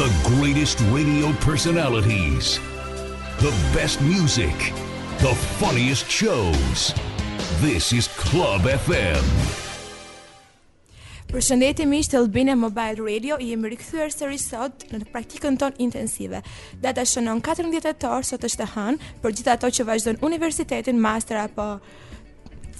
The greatest radio personalities. The best music. The funniest shows. This is Club FM. Përshëndetje miq të Albina Mobile Radio, jemi rikthyer sërish sot në praktikën tonë intensive. Data shënon 14 tetor sot është e hënë, për gjithë ata që vazhdojnë universitetin, master apo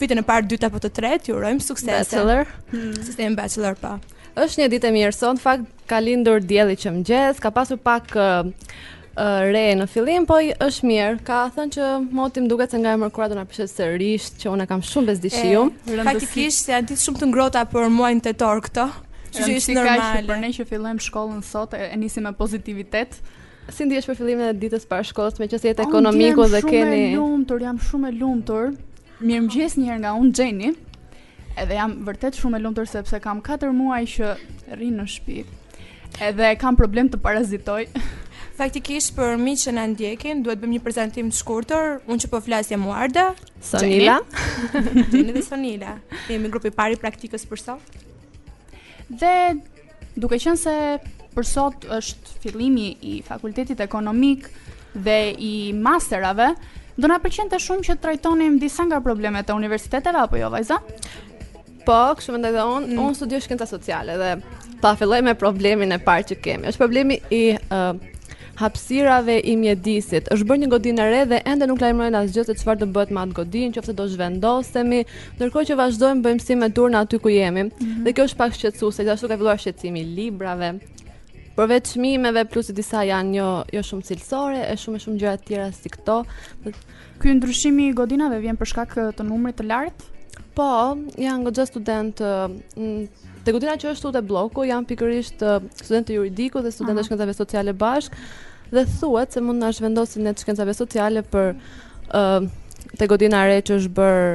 Vitin e parë, dytë apo të tretë, ju urojmë suksese. Bachelor. Hmm. Sistemi bachelor pa. Po. Është një ditë e mirë sot, në fakt ka lindur dielli që mëngjes, ka pasur pak uh, uh, re në fillim, po është mirë. Ka thënë që moti më duket se nga e mërkura do na prishet sërish, që unë e kam shumë bezdi shiun. Faktikisht janë ditë shumë të ngrohta për muajin tetor këto. Që është normale. Për ne që fillojmë shkollën sot e, e nisim me pozitivitet. Si ndihesh për fillimin e ditës së parë të shkollës, meqenëse je te ekonomiku dhe keni Shumë e lumtur, jam shumë e lumtur. Mirëmëngjes një herë nga unë Xheni. Edhe jam vërtet shumë e lumtur sepse kam 4 muaj që rri në shtëpi. Edhe kam problem të parazitoj. Faktikisht për miqtë që na ndjekin, duhet bëjmë një prezantim të shkurtër. Unë që po flas jam Arda, Sonila. Xheni dhe Sonila. Jemi grupi i parë i praktikës për sot. Dhe Duke qenë se për sot është fillimi i fakultetit ekonomik dhe i masterave, do na pëlqente shumë që të trajtonim disa nga problemet e universiteteve apo jo vajza? Po, kështu mendoj dhe unë, mm. unë studioj shkenca sociale dhe ta filloj me problemin e parë që kemi. Është problemi i uh, hapësirave i mjedisit. Është bërë një godinë e re dhe ende nuk lajmërojnë asgjë se çfarë do bëhet me atë godinë, qoftë se do zhvendosemi, Ndërkohë që vazhdojmë bëjmë si me turna aty ku jemi. Mm -hmm. Dhe kjo është pak shqetësuese, gjithashtu ka filluar shqetësimi i librave. Përveç çmimeve plus disa janë jo jo shumë cilësore, e shumë shumë gjëra të tjera si këto. Ky ndryshimi i godinave vjen për shkak të numrit të lartë? Po, janë goxha studentë te godina që është te blloku, janë pikërisht studentë të juridiku dhe studentë të shkencave sociale bashkë dhe thuhet se mund të na zhvendosin ne të shkencave sociale për Ë uh, te godina e re që është bër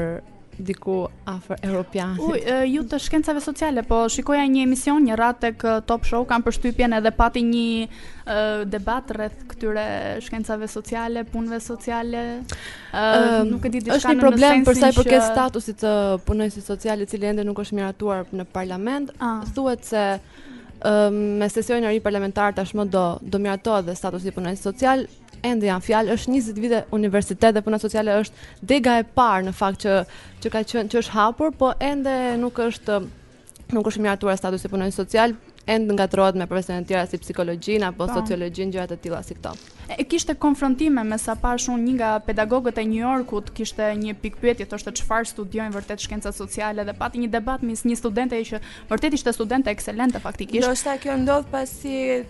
diku afër Europianit. Uj, ju të shkencave sociale, po shikoja një emision, një radhë tek Top Show, kam përshtypjen edhe pati një uh, debat rreth këtyre shkencave sociale, punëve sociale. Ë, uh, nuk e di diçka. Është një problem për sa i përket statusit të punonjësit social, i cili ende nuk është miratuar në parlament. Ah. Thuhet se me sesionin e ri parlamentar tashmë do do miratohet dhe statusi i punonjësit social, Ende janë fjalë, është 20 vite universitet dhe puna sociale është dega e parë në fakt që që ka qenë që është hapur, po ende nuk është nuk është miratuar statusi i punonjësit social, ende ngatrohet me profesionet e tjera si psikologjinë apo po. sociologjinë gjëra të tilla si këto. E kishte konfrontime me sa pash unë një nga pedagogët e New Yorkut, kishte një pikëpyetje, thoshte çfarë studiojnë vërtet shkencat sociale dhe pati një debat mes një studente që vërtet ishte studente ekselente faktikisht. Ndoshta kjo ndodh pasi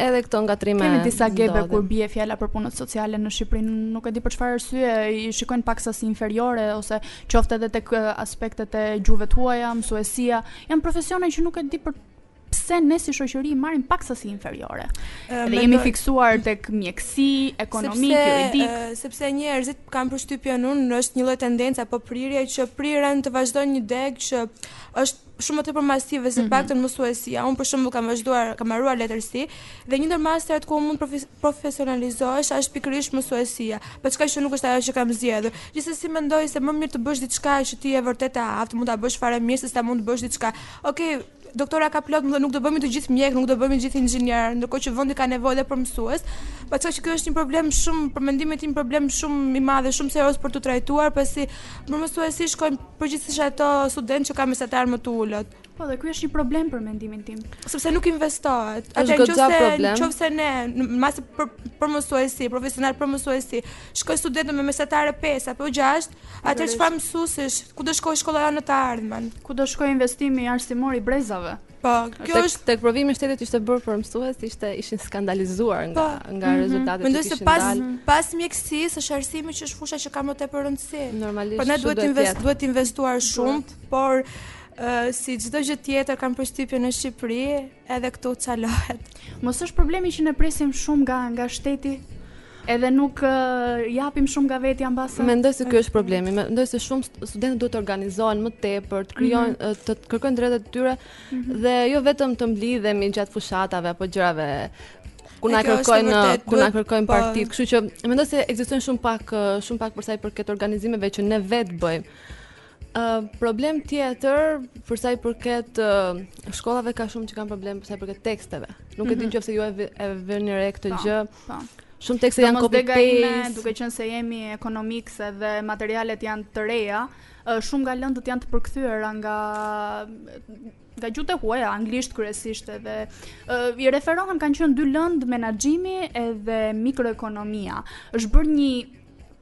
Edhe këto ngatrime. Kemi disa gepe kur bie fjala për punët sociale në Shqipëri, nuk e di për çfarë arsye i shikojnë pak sa si inferiore ose qoftë edhe tek aspektet e gjuhëve të huaja, mësuesia, janë profesione që nuk e di për pse ne si shoqëri i marrim pak sa si inferiore. Dhe jemi fiksuar tek mjekësi, ekonomik, juridik, sepse njerëzit, kam përshtypjen unë, është një lloj tendence apo prirje që priren të vazhdojnë një degë që është shumë më tepër masive se mm -hmm. paktën mësuesia. Unë për shembull kam vazhduar, kam mbaruar letërsi dhe një ndër masterat ku mund të profe profesionalizohesh është pikërisht mësuesia. Paçka që nuk është ajo që kam zgjedhur. Gjithsesi mendoj se më mirë të bësh diçka që ti je vërtet e aftë, mund ta bësh fare mirë se sa mund të bësh diçka. Okej, okay, doktora ka plot, dhe nuk do bëmi të gjithë mjek, nuk do bëmi të gjithë inxhinier, ndërkohë që vendi ka nevojë dhe për mësues. Paçka që ky është një problem shumë për mendimin tim, problem shumë i madh dhe shumë serioz për të trajtuar, pasi për mësuesi shkojnë Përgjithësisht ato studentë që kanë mesatar më të ulët. Po dhe ky është një problem për mendimin tim. Sepse nuk investohet. Atëherë në qoftë se në qoftë se ne në master për për mësuesi, profesional për mësuesi, shkojnë studentët me mesatare 5 apo 6, atëherë çfarë mësuesish, ku do shkojë shkolla jonë në të ardhmen? Ku do shkojë investimi arsimor i brezave? Po, kjo është tek provimi i shtetit që ishte bërë për mësues, ishte ishin skandalizuar nga po, nga mhm. rezultatet e tij. Mendoj se pas pas mjekësisë është arsimi që është fusha që ka më tepër rëndësi. Normalisht. Po ne duhet të invest, duhet të investuar shumë, por uh, si çdo gjë tjetër kam përshtypje në Shqipëri, edhe këtu çalohet. Mos është problemi që ne presim shumë nga nga shteti. Edhe nuk japim shumë nga vetja mbase. Mendoj se ky është problemi. Mendoj se shumë studentë duhet të organizohen më tepër, të krijojnë mm -hmm. të kërkojnë të drejtat e tyre mm -hmm. dhe jo vetëm të mblidhemi gjatë fushatave apo gjërave ku na kërkojnë ku na kërkojnë po. partitë. Kështu që mendoj se ekzistojnë shumë pak shumë pak për sa i përket organizimeve që ne vetë bëjmë. Uh, problem tjetër për sa i përket uh, shkollave ka shumë që kanë problem për sa i përket teksteve. Nuk mm -hmm. e di mhm. nëse ju e, e vëni re këtë po. gjë. Po. Shumë tekste janë copy paste. Duke qenë se jemi ekonomiks edhe materialet janë të reja, shumë nga lëndët janë të përkthyera nga nga gjuhët e huaja, anglisht kryesisht edhe uh, i referohem kanë qenë dy lëndë menaxhimi edhe mikroekonomia. Është bërë një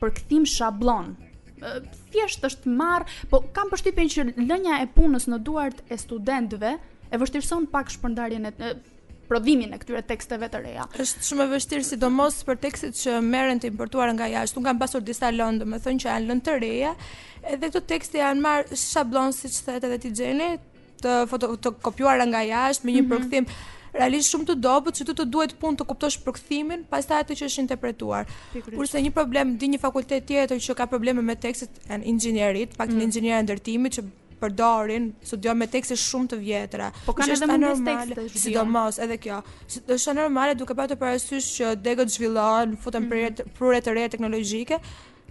përkthim shabllon thjesht është marrë, po kam përshtypjen që lënia e punës në duart e studentëve e vështirëson pak shpërndarjen e prodhimin e këtyre teksteve të reja. Është shumë e vështirë sidomos për tekstet që merren të importuara nga jashtë. Unë kam pasur disa lëndë, domethënë që janë lëndë të reja, edhe këto tekste janë marrë shabllon, siç thotë edhe ti Xheni, të fotokopjuara nga jashtë, me një mm -hmm. përkthim realisht shumë të dobët që ty të duhet punë të kuptosh përkthimin, pastaj atë që është interpretuar. Kurse një problem di një fakultet tjetër që ka probleme me tekstet e inxhinierisë, pak mm. inxhinieri ndërtimit që përdorin, studiojnë me tekste shumë të vjetra. Po kanë edhe mungesë tekste, sidomos edhe kjo. Është anormale duke patur parasysh që degët zhvillohen, futen mm -hmm. prurje të reja teknologjike,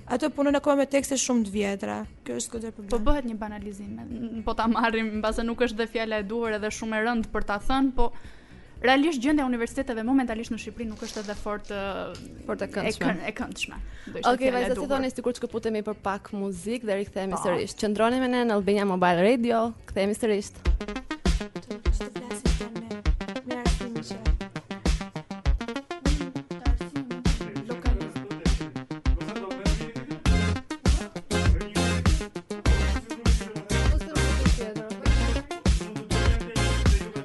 ato punojnë akoma me tekste shumë të vjetra. Kjo është goxha problem. Po bëhet një banalizim. Po ta marrim, mbase nuk është dhe fjala e duhur edhe shumë e rëndë për ta thënë, po Realisht gjendja e universiteteve momentalisht në Shqipëri nuk është edhe fort fort e këndshme. E këndshme. Okej, okay, vajza, si thoni sikur të shkëputemi për pak muzikë dhe rikthehemi po. sërish. Qëndroni me ne në Albania Mobile Radio, kthehemi sërish.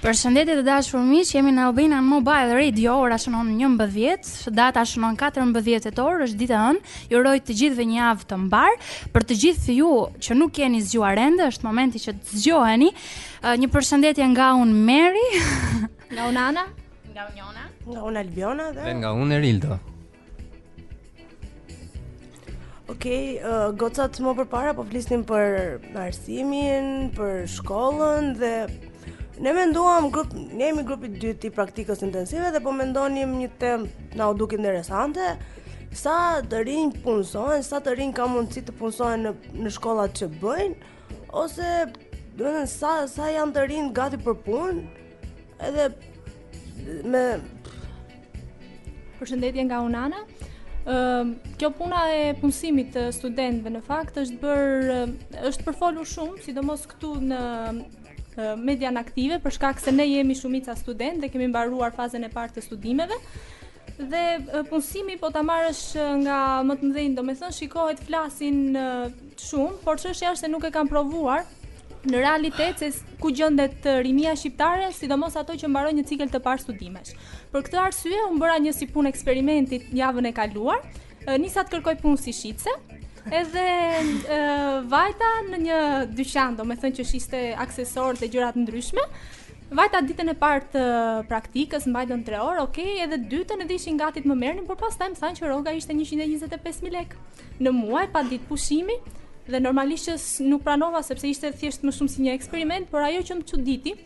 Përshëndetje të dashur miq, jemi në Albania Mobile Radio, ora shënon 11, data shënon 14 tetor, është ditë e hënë. Ju uroj të gjithëve një javë të mbarë. Për të gjithë ju që nuk jeni zgjuar ende, është momenti që të zgjoheni. Një përshëndetje nga unë Meri, nga unë Ana, nga unë Jona, nga unë Albiona dhe, dhe nga unë Erilda. Okej, okay, uh, gocat më përpara po flisnim për arsimin, për shkollën dhe ne menduam grup, ne jemi grupi i dytë i praktikës intensive dhe po mendonim një temë na u duk interesante. Sa të rinj punësohen, sa të rinj kanë mundësi të punësohen në në shkollat që bëjnë ose domethënë sa sa janë të rinjtë gati për punë? Edhe me Përshëndetje nga unë Ana. Ëm kjo puna e punësimit të studentëve në fakt është bërë është përfolur shumë, sidomos këtu në median aktive për shkak se ne jemi shumica studentë dhe kemi mbaruar fazën e parë të studimeve. Dhe punësimi po ta marrësh nga më të mëdhenj, domethënë shikohet flasin shumë, por çështja është se nuk e kanë provuar në realitet se ku gjendet rinia shqiptare, sidomos ato që mbarojnë një cikël të parë studimesh. Për këtë arsye unë bëra një si punë eksperimenti javën e kaluar, nisa të kërkoj punë si shitëse. Edhe e, vajta në një dyqan, domethënë që shiste aksesorë dhe gjëra të ndryshme. Vajta ditën e parë të praktikës, më mbajtën 3 orë, ok, edhe të dytën edhe ishin gati të më merrnin, por pastaj më thanë që rroga ishte 125000 lekë. në muaj pa ditë pushimi dhe normalisht që nuk pranova sepse ishte thjesht më shumë si një eksperiment, por ajo që më çuditi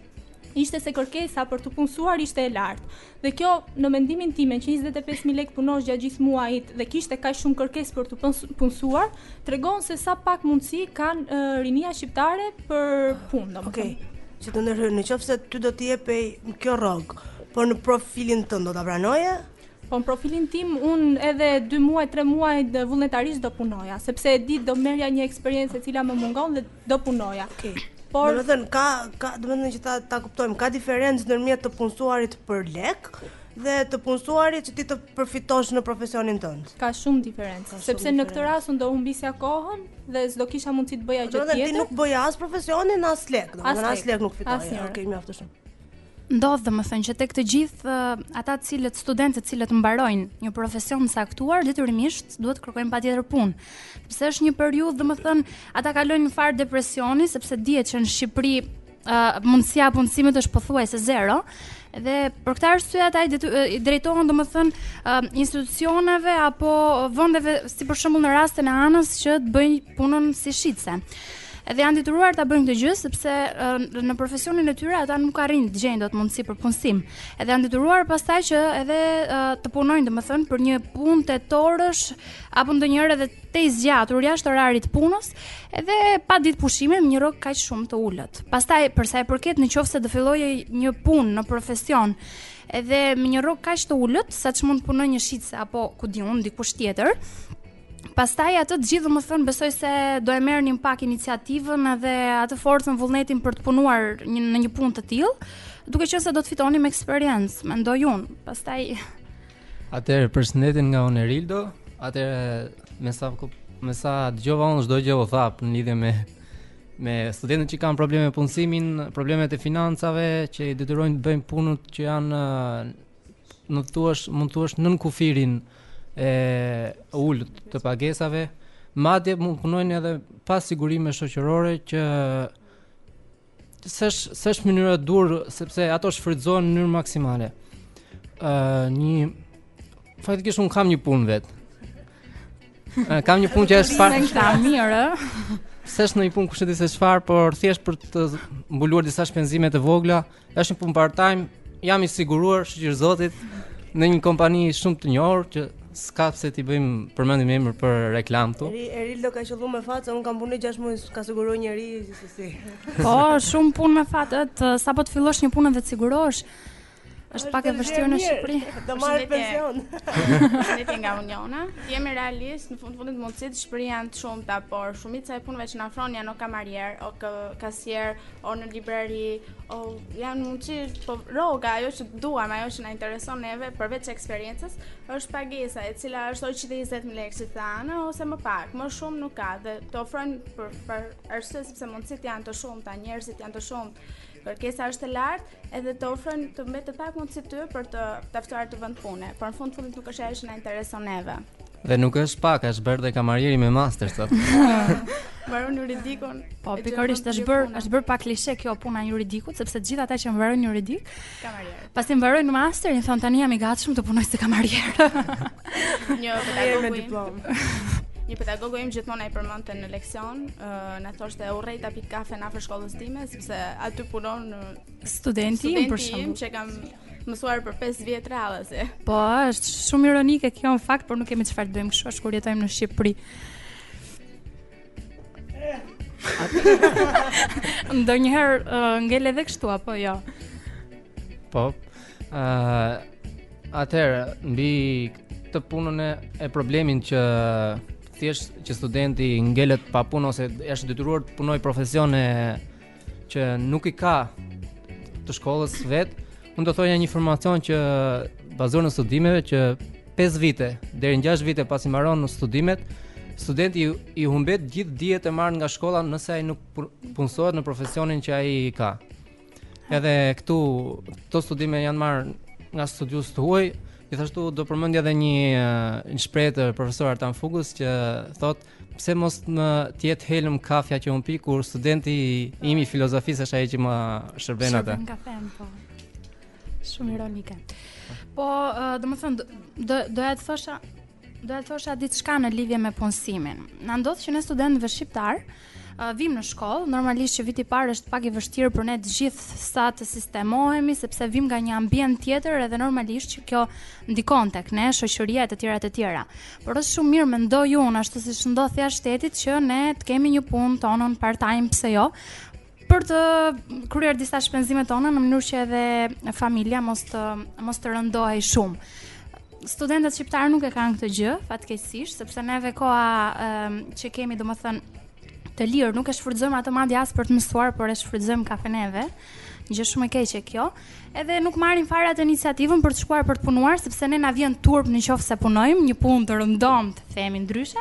ishte se kërkesa për t'u punësuar ishte e lartë. Dhe kjo në mendimin tim që 25000 lekë punosh gjatë gjithë muajit dhe kishte kaq shumë kërkesë për t'u punësuar, tregon se sa pak mundësi kanë uh, rinia shqiptare për punë. Okej. Okay. Që të ndërhyj, në qofë se ty do të të jepej kjo rrogë, por në profilin tënd do ta pranoje? Po në profilin tim, unë edhe 2 muaj, 3 muaj dhe vullnetarisht do punoja, sepse e di që do merrja një eksperiencë e cila më mungon dhe do punoja. Okay. Por... Domethënë, ka, ka, domethënë që ta, ta kuptojmë, ka diferencë ndërmjet të punësuarit për lek dhe të punësuarit që ti të përfitosh në profesionin tënd. Ka shumë diferencë, sepse diferenc. në këtë rast unë do humbisja kohën dhe s'do kisha mundësi të bëja gjë tjetër. Domethënë ti nuk bëje as profesionin as lek, domethënë as lek nuk fitoje. Okej, okay, mjaftë shumë. Ndodh domethënë që tek të gjithë uh, ata të cilët studentë të cilët mbarojnë një profesion të caktuar detyrimisht duhet të kërkojnë patjetër punë. Sepse është një periudhë domethënë ata kalojnë njëfarë depresioni sepse dihet që në Shqipëri uh, mundësia e punësimit është pothuajse zero. Dhe për këtë arsye ata i, i drejtohen domethënë uh, institucioneve apo vendeve si për shembull në rastin e Anës që të bëjnë punën si shitse. Ë Edhe janë të detyruar ta bëjnë këtë gjë sepse në profesionin e tyre ata nuk arrijnë të gjejnë dot mundësi për punësim. Edhe janë të detyruar pastaj që edhe të punojnë, domethënë për një punë tetorësh apo ndonjëherë edhe të zgjatur jashtë orarit të punës, edhe pa ditë pushimi me një rrogë kaq shumë të ulët. Pastaj për sa i përket në qoftë se do filloje një punë në profesion, edhe me një rrogë kaq të ulët, sa ç' mund të punojë një shitse apo ku di unë dikush tjetër, Pastaj atë të gjithë domethënë besoj se do e merrnim pak iniciativën dhe atë forcën vullnetin për të punuar një, në një punë të tillë, duke qenë se do të fitonim eksperiencë, mendoj unë. Pastaj Atëherë përshëndetje nga unë Erildo. Atëherë me sa me sa dëgjova unë çdo gjë u tha në lidhje me me studentët që kanë probleme me punësimin, problemet e financave që i detyrojnë të bëjnë punët që janë Mund të thuash, mund të thuash nën kufirin e ulët të pagesave, madje mund të punojnë edhe pa sigurime shoqërore që s'është s'është mënyra e duhur sepse ato shfrytëzohen në mënyrë maksimale. Ë uh, një faktikisht unë kam një punë vetë. Uh, kam një punë që është pak më mirë. S'është ndonjë punë kushedi se çfarë, por thjesht për të mbuluar disa shpenzime të vogla. Është një punë part time, jam i siguruar shyqyr Zotit në një kompani shumë të njohur që s'ka pse t'i bëjmë përmendim emër për reklamë këtu. Eri Eri do ka qellu me fat se un kam punë 6 muaj s'ka siguruar njeri gjithsesi. Po, shumë punë me fat, të sapo të fillosh një punë dhe të sigurohesh. Është pak e vështirë në Shqipëri. Do marr pension. Përshëndetje nga Joniona. Jemi realistë, në fund fundit mundësitë në Shqipëri janë të shumta, por shumica e punëve që na ofrojnë janë o kamarier, o kasier, o në librari, o janë mundësi po rroga ajo që duam, ajo që na intereson neve përveç eksperiencës, është pagesa e cila është o 200000 lekë si thanë ose më pak, më shumë nuk ka dhe të ofrojnë për për arsye sepse mundësitë janë të shumta, njerëzit janë të shumtë. Kërkesa është e lartë, edhe të ofrojnë me të vërtetë pak mundësi ty për t'u aftësuar te vend pune, por në fund fundit nuk është ajo që na intereson neve. Dhe nuk është pak, është bërë dhe kamarieri me master sot. Mbaron juridikun. Po, pikërisht është bërë, është bërë pak klishe kjo puna e juridikut, sepse të gjithë ata që mbarojnë juridik, kamarier. Pasi mbarojnë master, i thon tani jam i gatshëm të punoj si kamarier. Një pedagog me diplomë. Një pedagogu im gjithmonë e përmendte në leksion, uh, na thoshte urrej ta pi kafenë afër shkollës time, se aty punon studenti im për shembull që kam mësuar për 5 vjet radhazi. Po, është shumë ironike kjo në fakt, por nuk kemi çfarë të bëjmë, kështu është kur jetojmë në Shqipëri. Ndonjëherë uh, ngel edhe kështu apo jo? Po. Ëh, uh, atëherë mbi këtë punën e, e problemin që Thjesht që studenti ngelet pa punë ose është i detyruar të punojë profesione që nuk i ka të shkollës së vet, unë do thoja një informacion që bazuar në studime që 5 vite deri në 6 vite pasi mbaron studimet, studenti i humbet gjithë dijet e marrë nga shkolla nëse ai nuk punësohet në profesionin që ai e ka. Edhe këtu këto studime janë marrë nga studiues të huaj. Gjithashtu do përmendja edhe një një shprehje të profesor Artan Fugës që thotë pse mos të jetë helm kafja që un pi kur studenti im i filozofisë është ai që ma shërben atë. Shërben kafen po. Shumë ironike. Po, uh, do të thon do doja të thosha Doja të thosha diçka në lidhje me punësimin. Na ndodh që ne studentëve shqiptarë uh, vijmë në shkollë, normalisht që viti i parë është pak i vështirë për ne të gjithë sa të sistemohemi sepse vijmë nga një ambient tjetër edhe normalisht që kjo ndikon tek ne shoqëria e të tjera të tjera. Por është shumë mirë mendoj unë ashtu siç ndodh jashtë shtetit që ne të kemi një punë tonën part-time pse jo, për të kryer disa shpenzimet tona në mënyrë që edhe familja mos të mos të rëndohej shumë. Studentët shqiptarë nuk e kanë këtë gjë, fatkeqësisht, sepse neve koha um, që kemi, domethënë, të lirë, nuk e shfrytëzojmë atë madje as për të mësuar, por e shfrytëzojmë kafeneve. Një gjë shumë e keqe kjo. Edhe nuk marrim fare atë iniciativën për të shkuar për të punuar, sepse ne na vjen turp në qoftë se punojmë, një punë të rëndomtë, themi ndryshe.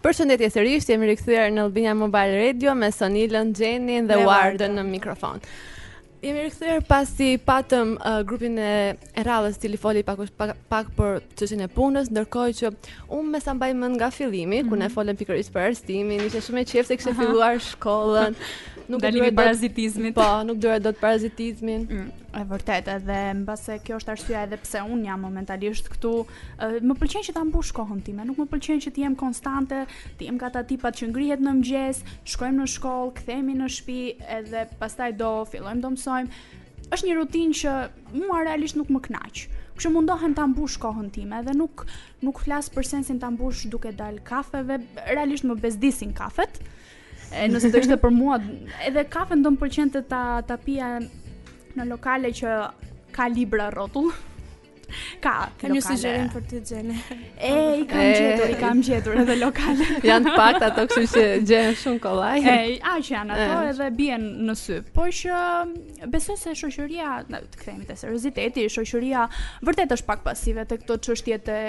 Përshëndetje sërish, jemi rikthyer në Albania Mobile Radio me Sonilën, Xhenin dhe Wardën në mikrofon. Jemi rikthyer pasi patëm uh, grupin e radhës cili foli pak pak, pak për çështjen e punës, ndërkohë që unë me sa mbaj mend nga fillimi mm -hmm. ku ne mhm. folëm pikërisht për arsimin, ishe shumë e qejf se kishte filluar shkollën. Nuk do të parazitizmin. Po, nuk duroj dot parazitizmin. Mm, e vërtetë, edhe mbase kjo është arsyeja edhe pse un jam momentalisht këtu, më pëlqen që ta mbush kohën time, nuk më pëlqen që të jem konstante, të jem nga ata tipat që ngrihet në mëngjes, shkojmë në shkollë, kthehemi në shtëpi, edhe pastaj do fillojmë të mësojmë. Është një rutinë që mua realisht nuk më kënaq. Kështu mundohem ta mbush kohën time dhe nuk nuk flas për sensin ta mbush duke dal kafeve, realisht më bezdisin kafet. E, nëse do ishte për mua, edhe kafen do më pëlqente ta ta pija në lokale që ka libra rrotull. Ka, kam një sugjerim për ty Xhene. E, i kam e... gjetur, i kam gjetur edhe lokale. Janë të pakta ato kështu që i gjen shumë kollaj. E, a që janë ato e. edhe bien në sy. Po që besoj se shoqëria, na të kthehemi te serioziteti, shoqëria vërtet është pak pasive te këto çështje të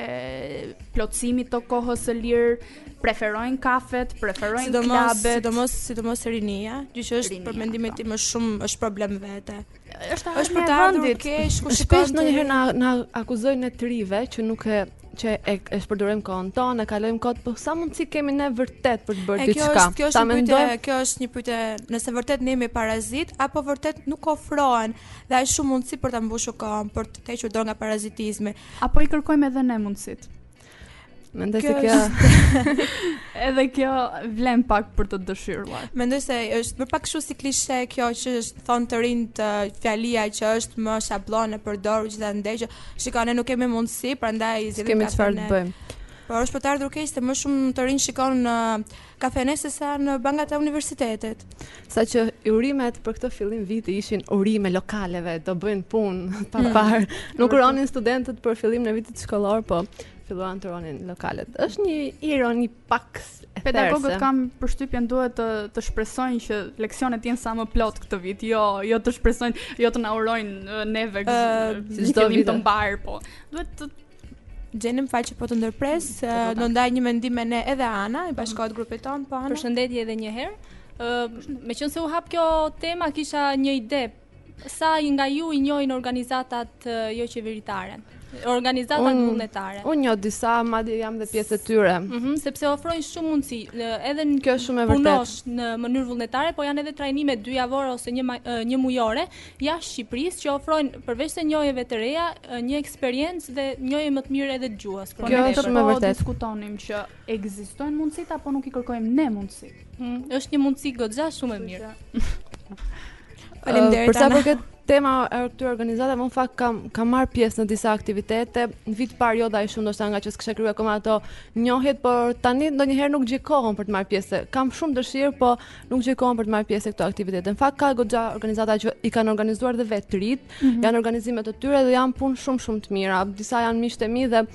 plotësimit të kohës së lirë, preferojnë kafet, preferojnë klubet. Sidomos, sidomos, sidomos rinia, gjë që është për mendimin po. tim më shumë është problem në vete. Është është për të ardhur keq, kush shpesh ndonjëherë na na akuzojnë ne të rinjve që nuk e që e, e shpërdorojmë kohën tonë, e kalojmë kot, po sa mundsi kemi ne vërtet për të bërë diçka? Kjo është kjo është një pyetje, kjo është një pyetje, nëse vërtet ne jemi parazitë apo vërtet nuk ofrohen dhe aq shumë mundsi për ta mbushur kohën, për të hequr dorë nga parazitizmi, apo i kërkojmë edhe ne mundësit? Mendoj se kjo edhe kjo lë pak për të dëshiruar. Mendoj se është më pak kështu si klishe kjo që është thon të rinjtë fjalia që është më shabllon e përdorur gjithandej që shikon ne nuk kemi mundësi, prandaj zgjedhim kafenetë. Kemi çfarë të bëjmë. Po është për të ardhur keq se më shumë të rinj shikon uh, Kafene sesa në bankat e universitetit. Sa që urimet për këtë fillim viti ishin urime lokaleve, do bëjnë punë mm. të paparë. Nuk uronin studentët për fillimin e vitit shkollor, po filluan të uronin lokalet. Është një ironi pak e Pedagogët kam përshtypjen duhet të të shpresojnë që leksionet të jenë sa më plot këtë vit, jo jo të shpresojnë, jo të na urojnë neve uh, çdo vit të mbar, po. Duhet të Xheni, më fal që po të ndërpres, po, po, po. do ndaj një mendim me ne edhe Ana, i bashkohet grupit tonë, po Ana. Përshëndetje edhe një herë. Ë, meqënëse u hap kjo tema, kisha një ide. Sa nga ju i njohin organizatat jo qeveritare? Organizatat un, vullnetare. Unë njoh disa, madje jam dhe pjesë e tyre. Mhm, mm sepse ofrojnë shumë mundësi, edhe kjo është shumë e vërtetë. Punosh në mënyrë vullnetare, po janë edhe trajnime dy javore ose një një mujore, jashtë Shqipërisë që ofrojnë përveçse njohjeve të reja, një eksperiencë dhe njohje më të mirë edhe të gjuhës. Po kjo është shumë e vërtetë. diskutonim që ekzistojnë mundësitë apo nuk i kërkojmë ne mundësitë. Mm, është një mundësi goxha shumë e mirë. Faleminderit. Uh, për sa përket temës së këtyre organizatave, unë në fakt kam kam marrë pjesë në disa aktivitete. Në vit të parë jo dhe aq shumë ndoshta ngaqë s'kisha krijuar akoma ato njohjet, por tani ndonjëherë nuk gjej kohën për të marrë pjesë. Kam shumë dëshirë, po nuk gjej kohën për të marrë pjesë në këto aktivitete. Në fakt ka goxha organizata që i kanë organizuar dhe vetë të rinjtë, mm -hmm. janë organizime të tyre dhe janë punë shumë shumë të mira. Disa janë miqtë e mi dhe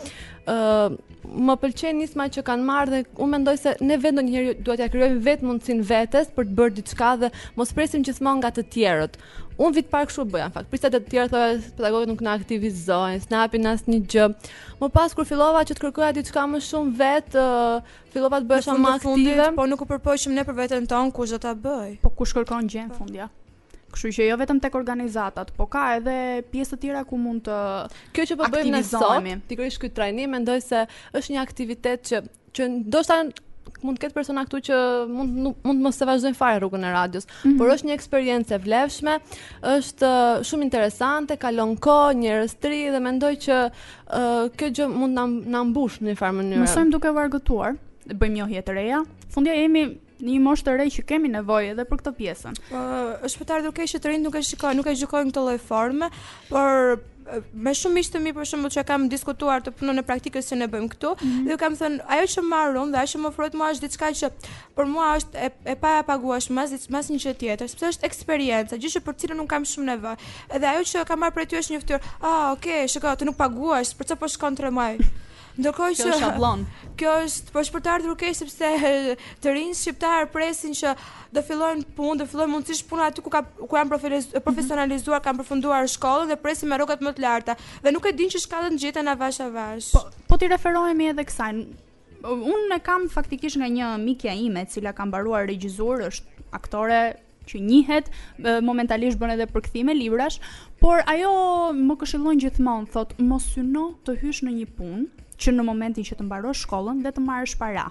ë uh, më pëlqen nisma që kanë marrë dhe unë mendoj se ne vetë ndonjëherë duhet t'ja krijojmë vetë mundësinë vetes për të bërë diçka dhe mos presim gjithmonë nga të tjerët. Unë vit të parë kështu bëja në fakt. Prisja të tjerët, thoja pedagogët nuk na aktivizojnë, s'na japin asnjë gjë. Më pas kur fillova që të kërkoja diçka më shumë vetë, uh, Fillova të bëhesha më aktive, po nuk u përpoqëm ne për veten tonë kush do ta bëjë. Po kush kërkon gjen po. fundja. Kështu që jo vetëm tek organizatat, po ka edhe pjesë të tjera ku mund të Kjo që po bëjmë ne sot, pikërisht ky trajnim mendoj se është një aktivitet që që ndoshta mund të ketë persona këtu që mund nuk, mund të mos e vazhdojnë fare rrugën e radios, mm -hmm. por është një eksperiencë e vlefshme, është uh, shumë interesante, kalon kohë, njeh njerëz të rinj dhe mendoj që Uh, kjo gjë mund na na mbush në një farë mënyre. Mësojmë duke u argëtuar, bëjmë njohje të reja. Fundja jemi në një moshë të re që kemi nevojë edhe për këtë pjesën. Ë, uh, është për të ardhur keq që të rinjtë nuk e shikojnë, nuk e gjykojnë këtë lloj forme, por me shumë miq të mi për shembull që kam diskutuar për punën e praktikës që ne bëjmë këtu, mm -hmm. u kam thënë ajo që marr unë dhe ajo që më ofrohet mua është diçka që për mua është e, e papagueshme me as diç me asnjë gjë tjetër, sepse është eksperiencë, gjë që për cilën unë kam shumë nevojë. Edhe ajo që kam marrë prej tyre është një fytyrë. Ah, okay, shikoj, ti nuk paguhesh, për çfarë po shkon tre muaj? Ndërkohë që kjo është shabllon. Kjo është po është për të ardhur keq sepse të rinjtë shqiptarë presin që do fillojnë punë, do fillojnë mundësisht punë aty ku ka ku janë mhm. profesionalizuar, kanë përfunduar shkollën dhe presin më rrogat më të larta dhe nuk e dinë që shkallët ngjiten avash avash. Po po t'i referohemi edhe kësaj Unë e kam faktikisht nga një mikja ime, e cila ka mbaruar regjisurë, është aktore që njihet, momentalisht bën edhe përkthime librash, por ajo më këshillon gjithmonë, thotë, mos syno të hysh në një punë që në momentin që të mbarosh shkollën dhe të marrësh para.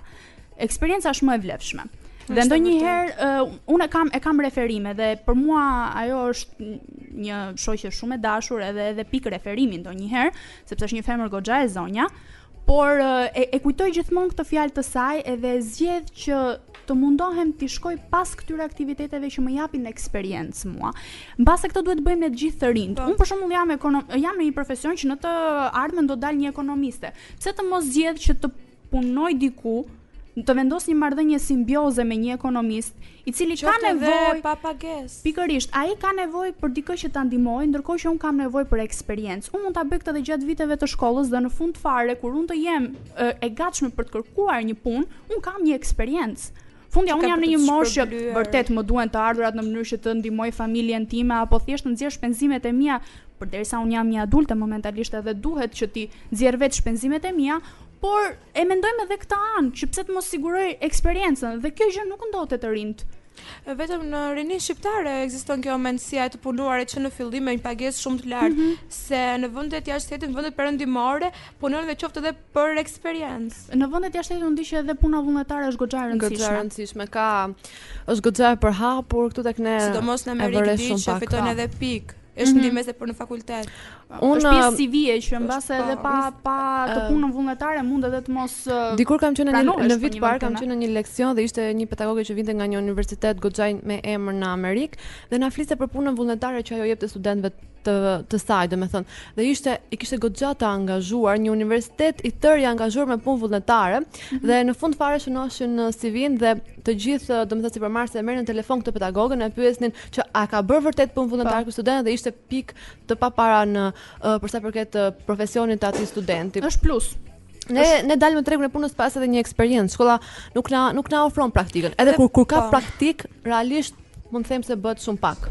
Eksperienca është më e vlefshme. Dhe ndonjëherë uh, unë e kam e kam referime dhe për mua ajo është një shoqe shumë e dashur edhe edhe pikë referimi ndonjëherë, sepse është një femër goxha e zonja, Por e, e kujtoj gjithmonë këtë fjalë të saj edhe e zgjedh që të mundohem të shkoj pas këtyre aktiviteteve që më japin eksperiencë mua. Mbase këto duhet të bëjmë ne të gjithë të rinjtë. Po. Unë për shembull jam ekonom jam në një profesion që në të ardhmen do dal një ekonomiste. Pse të mos zgjedh që të punoj diku Të vendos një marrëdhënie simbioze me një ekonomist, i cili ka nevojë pa pagesë. Pikërisht, ai ka nevojë për dikë që ta ndihmojë, ndërkohë që unë kam nevojë për eksperiencë. Unë mund ta bëj këtë edhe gjatë viteve të shkollës dhe në fund fare kur unë të jem e gatshme për të kërkuar një punë, unë kam një eksperiencë. Fundja unë jam në një moshë që vërtet më duhen të ardhurat në mënyrë që të ndihmoj familjen time apo thjesht të nxjerr shpenzimet e mia, përderisa unë jam një adulte momentalisht edhe duhet që t'i nxjerr vetë shpenzimet e mia, Por, e mendojmë edhe këtë anë, që pse të mos siguroj eksperiencën, dhe kjo gjë nuk ndodh te të rinjtë. Vetëm në rininë shqiptare ekziston kjo mendësia e të punuarit që në fillim me një pagesë shumë të lartë, mm -hmm. se në vendet jashtë shtetit, në vendet perëndimore, punojnë dhe qoftë edhe për eksperiencë. Në vendet jashtë shtetit ndiqet edhe puna vullnetare është goxha e rëndësishme. Goxha e rëndësishme ka është goxha e përhapur këtu tek ne. Sidomos në Amerikë di që fiton edhe pikë. Është mm -hmm. ndihmëse për në fakultet. Unë është pjesë CV-je që mbase edhe po, pa pa të punën vullnetare mund edhe të mos Dikur kam qenë në një në vit të parë kam qenë në një leksion dhe ishte një pedagoge që vinte nga një universitet goxha me emër në Amerikë dhe na fliste për punën vullnetare që ajo u jepte studentëve të të saj, domethënë. Dhe ishte i kishte goxha të angazhuar, një universitet i tërë i angazhuar me punë vullnetare mm -hmm. dhe në fund fare shënoshin në CV-n dhe të gjithë, domethënë sipërmarrësit e merrnin në telefon këtë pedagogen e pyesnin që a ka bërë vërtet punë vullnetare po. për studentët dhe ishte pikë të para në uh, për sa përket uh, profesionit të atij studenti. Është plus. Ne ne dalim në tregun e punës pa as edhe një eksperiencë. Shkolla nuk na nuk na ofron praktikën. Edhe kur kur ka po. praktikë, realisht mund të them se bëhet shumë pak.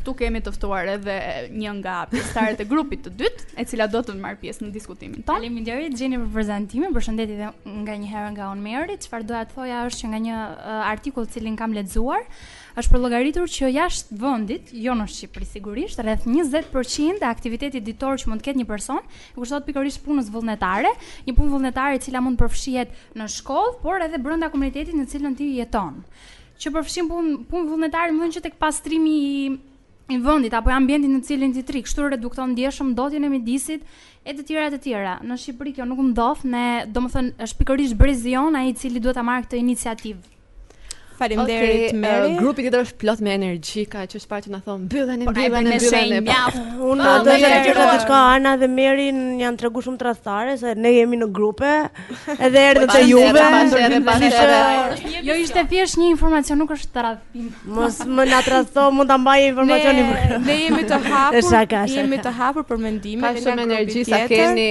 Këtu kemi të ftuar edhe një nga pjesëtarët e grupit të dytë, e cila do të marrë pjesë në diskutimin tonë. Faleminderit Xheni për prezantimin. Përshëndetje edhe nga një herë nga unë, Meri. Çfarë doja të thoja është që nga një uh, artikull të cilin kam lexuar, Është përllogaritur që jashtë vendit, jo në Shqipëri sigurisht, rreth 20% e aktivitetit ditor që mund të ketë një person, i kushtohet pikërisht punës vullnetare, një punë vullnetare e cila mund të përfshihet në shkollë, por edhe brenda komunitetit në të cilën ti jeton. Që përfshin punë punë vullnetare, domethënë që tek pastrimi i i vendit apo i ambientit në të cilin ti rri, kështu redukton ndjeshëm ndotjen e mjedisit e të tjera të tjera. Në Shqipëri kjo nuk ndodh, ne, domethënë, është pikërisht brezi jonë ai i cili duhet ta marrë këtë iniciativë. Faleminderit okay, Meri. Uh, grupi tjetër është plot me energji, ka që më parë na thonë mbylleni po, mbylleni mbylleni. Unë do të them që diçka Ana dhe Meri janë tregu shumë tradhtare se ne jemi në grupe. Edhe erdhën te juve. Jo ishte thjesht një informacion, nuk është tradhti. Mos më na tradhto, mund ta mbash informacionin. Ne jemi të hapur. Jemi të hapur për mendime. Ka shumë energji sa keni.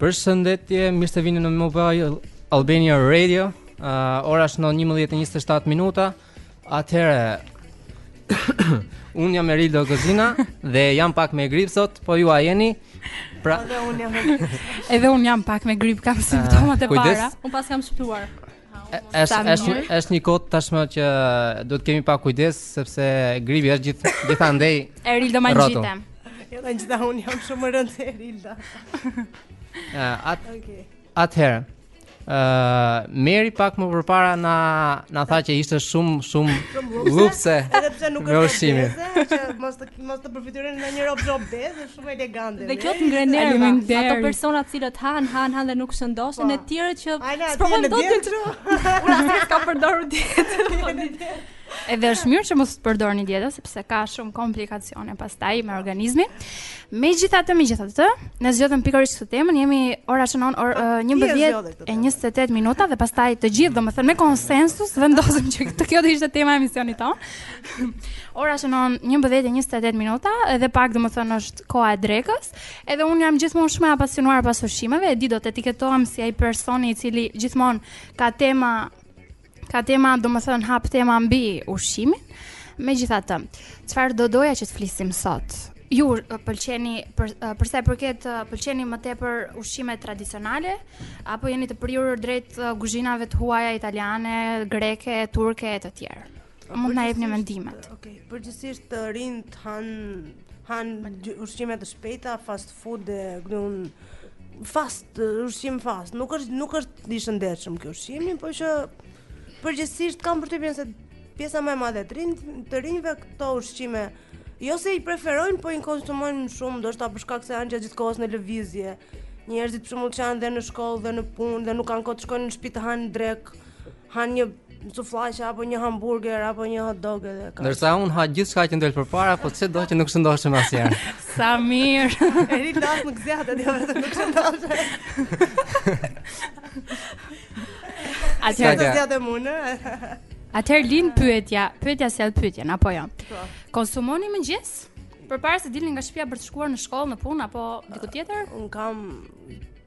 Përshëndetje, mirë se vini në Mobile Albania Radio. Uh, ora është në 11:27 minuta. Atëherë Un jam Erildo Gozina dhe jam pak me grip sot, po ju a jeni? Po, edhe un jam me grip. Edhe un jam pak me grip, kam ah, simptomat e para. Un paskam shpëtuar. Është është është një kohë tashmë që duhet të kemi pak kujdes sepse gripi është gjith gjithandej. Erildo ma ngjite. Jo, më ngjita unë jam shumë rëndë Erilda. Eh, at okay. Atëherë. Ë, eh, Meri pak më përpara na na tha që ishte shumë shumë llupëse. Edhe pse nuk është llupëse, që mos të mos të përfitojnë nga një rob rob bezë, Shumë elegante. Dhe kjo të ngre nerva. Ato persona të cilët han, han, han dhe nuk shëndoshen po. Të tjerët që s'provojnë dot të tru. Unë nuk kam përdorur dietë. Po Edhe është mirë që mos të përdorni dietën sepse ka shumë komplikacione pastaj me organizmin. Megjithatë, megjithatë, ne zgjodhëm pikërisht këtë temë, jemi ora shënon or, uh, 11 e 28 minuta dhe pastaj të gjithë, domethënë me konsensus vendosëm që këtë kjo të ishte tema e emisionit tonë. Ora shënon 11:28 minuta, edhe pak domethënë është koha e drekës. Edhe un jam gjithmonë shumë e apasionuar pas ushqimeve, e di do të etiketohem si ai personi i cili gjithmonë ka tema ka tema, domethënë hap tema mbi ushqimin. Megjithatë, çfarë do doja që të flisim sot? Ju pëlqeni për, për sa i përket pëlqeni më tepër ushqime tradicionale apo jeni të prirur drejt kuzhinave të huaja italiane, greke, turke e të tjera? A mund na jepni mendimet? Okej, okay. përgjithsisht të rinjtë hanë hanë ushqime të shpejta, fast food dhe gdun fast ushqim fast. Nuk është nuk është i shëndetshëm ky ushqim, por që përgjithsisht kam përshtypjen se pjesa më e madhe e të rinj të rinjve këto ushqime jo se i preferojnë, po i konsumojnë më shumë, ndoshta për shkak se janë gjatë gjithë kohës në lëvizje. Njerëzit për shembull që janë dhe në shkollë dhe në punë dhe nuk kanë kohë të shkojnë në shtëpi të hanë drekë. han një suflaqe apo një hamburger apo një hot dog edhe ka. Ndërsa un ha gjithçka që më del përpara, po ç'e do që nuk shëndoshem asnjëherë. Sa mirë. Eri dash nuk zgjatet atë vetëm nuk shëndoshem. Atëherë do zgjatë mune. Atëherë lind pyetja, pyetja sjell pyetjen apo jo. Po. Konsumoni mëngjes? Përpara se të dilni nga shtëpia për të shkuar në shkollë, në punë apo diku tjetër? Un kam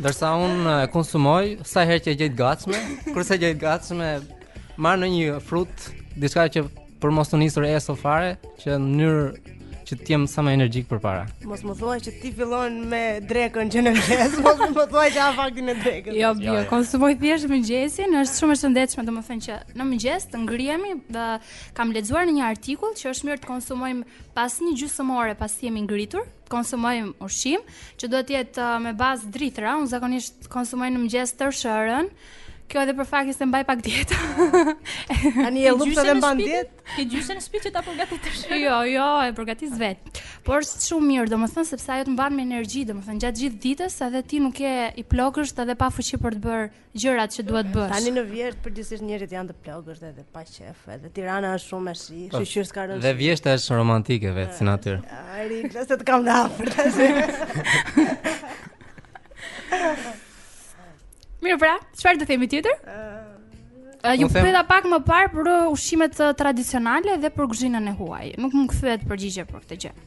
Ndërsa un e konsumoj sa herë që e gjej të gatshme, kur s'e gjej të gatshme marr ndonjë frut, diçka që për mos t'u nisur esëll fare, që në mënyrë që të jem sa më energjik përpara. Mos më thuaj që ti fillon me drekën që në mëngjes, mos më thuaj që ha vaktin e drekës. Jo, jo, jo. konsumoj thjesht mëngjesin, është shumë e shëndetshme, domethënë që në mëngjes të ngrihemi dhe kam lexuar në një artikull që është mirë të konsumojmë pas një gjysmë ore pasi jemi ngritur, konsumojmë ushqim që duhet të jetë uh, me bazë drithëra, unë zakonisht konsumoj në mëngjes tërshërën. Kjo edhe për faktin se mbaj pak dietë. Tani e kupto dhe mban dietë. Ke gjyshen në shtëpi që ta përgatit ty. Jo, jo, e përgatis vetë. Por është shumë mirë, domethënë sepse ajo të mban me energji, domethënë gjatë gjithë ditës edhe ti nuk je i plogësht edhe pa fuqi për të bërë gjërat që duhet të bësh. Tani në vjeshtë përgjithsisht njerëzit janë të plogësht edhe pa qejf, edhe Tirana është shumë me shi, po, shyqyr s'ka rënë. Dhe vjeshta është romantike vetë si natyrë. Ari, plus të kam dha për të zi. Mirë pra, çfarë të themi tjetër? Uh, ju them... pyeta pak më parë për ushqimet tradicionale dhe për kuzhinën e huaj. Nuk më kthyet përgjigje për këtë gjë.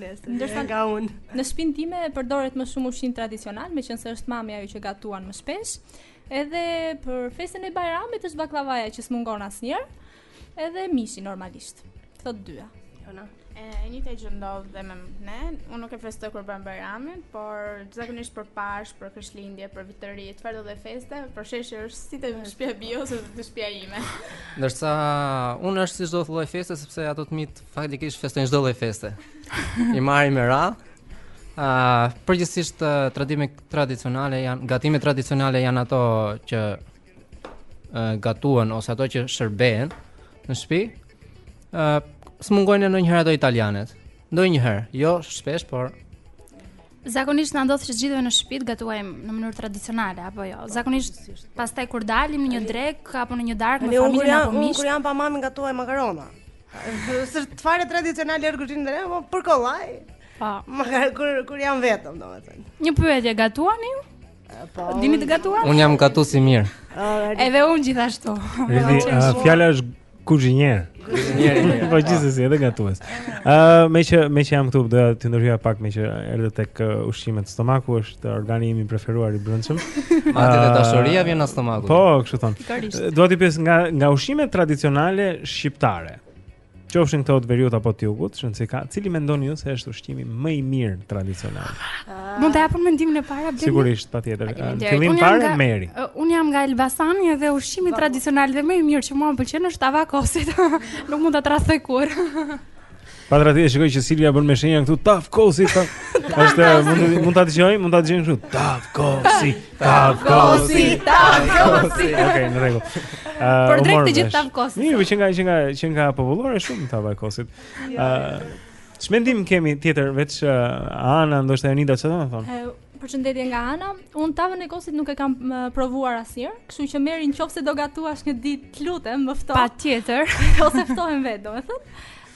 Nesër. Ndërsa nga unë. Në shpinë time përdoret më shumë ushqim tradicional, meqense është mami ajo që gatuan më shpesh. Edhe për festën e Bajramit është baklavaja që s'mungon asnjëherë, edhe mishi normalisht. Këto të dyja. Jona. E njëjta gjë ndodh dhe me ne, unë nuk e festoj Kurban Bajramin, por zakonisht për Pashkë, për Krishtlindje, për Vit të Ri, çfarëdolloj feste, përsheshi është si te shpia Bios e te shpia ime. Ndërsa unë është si çdo lloj feste sepse ato të mit Faktikisht festojnë çdo lloj feste. I marrin me radhë. Ë, uh, përgjithsisht uh, tradime tradicionale janë gatime tradicionale janë ato që uh, gatuhen ose ato që shërbehen në shtëpi. Ë, uh, s'mungojnë ndonjëherë ato italianet. Ndonjëherë, jo shpesh, por Zakonisht na ndodh të gjithëve në shtëpi të gatuajmë në mënyrë tradicionale apo jo. Zakonisht pastaj kur dalim në një drekë apo në një darkë me familjen apo miqtë. Unë kur jam pa mamin gatuaj makarona. S'është fare tradicionale është kuzhinë dhe po për kollaj. Po. Makar kur kur jam vetëm, domethënë. Një pyetje gatuani? Po. Dini të gatuani? Un jam gatues i mirë. Edhe un gjithashtu. Fjala është kuzhinier. Kuzhinier. Po gjithsesi edhe gatues. Ë, meqë meqë jam këtu, do të ndërhyja pak meqë erdhëm tek ushqimet stomaku është është organi im i preferuar i brendshëm. Madje dhe dashuria vjen nga stomaku. Po, kështu thon. Dua t'ju pyes nga nga ushqimet tradicionale shqiptare. Qofshin këto të veriut apo të jugut, s'ka rëndësi, cili mendoni ju se është ushqimi më i mirë tradicional? Ah. Mund të japim mendimin e parë apo? Sigurisht, patjetër. Në fillim fare Meri. Uh, un jam nga Elbasani dhe ushqimi tradicional dhe më i mirë që mua më pëlqen është tava e kosit. Nuk mund ta tradhtoj kurrë. Po tashti e shikoj që Silvia bën me shenja këtu tavë kosi ta. Është mund mund ta dëgjoj, mund ta dëgjoj këtu. Tavë kosi, tavë kosi, tavë kosi. Okej, në rregull. Por drejt të gjithë tavë kosi. Mirë, që nga që nga që nga popullore shumë tavë kosit. Ëh, jo. ç'mendim kemi tjetër veç Ana, ndoshta Jonida çfarë do të thonë? Përshëndetje nga Ana. Unë tavën e kosit nuk e kam provuar asnjëherë, kështu që Meri në qoftë se do gatuash një ditë, të lutem, më fto. Patjetër, ose ftohem vetë, domethënë.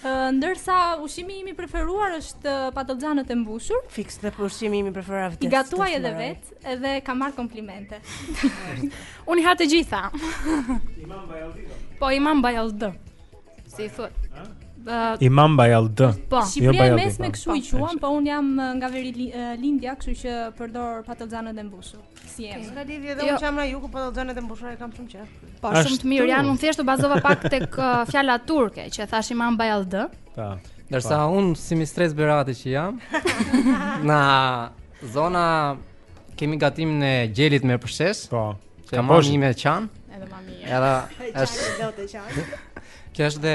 Ndërsa ushqimi im i preferuar është patëllxhanët e mbushur. Fiks dhe po ushqimi im i preferuar vetë. I gatuaj edhe vet, edhe kam marrë komplimente. Unë i ha të gjitha. Imam Bajalldi. Po Imam Bajalldi. Si thonë. Uh, Imam Bajalldi. Po, si jo Bajalldi. Shqipëria e Mesme po. kshu i quajnë, po un jam uh, nga veri uh, lindja, kështu që përdor patallxhanët e mbushur. Si jam? S'ka lidhje edhe jo. un jam nga jugu, patallxhanët e mbushur e kam shumë qejf. Po, shumë të mirë janë, un thjesht u bazova pak tek uh, fjala turke që thashë Imam Bajalldi. Po. Ndërsa po. un si mistres berati që jam, nga zona kemi gatimin e gjelit me përshesh. Po. Se ka mami e qan. Edhe mami e qan. Edhe është. Kjo është dhe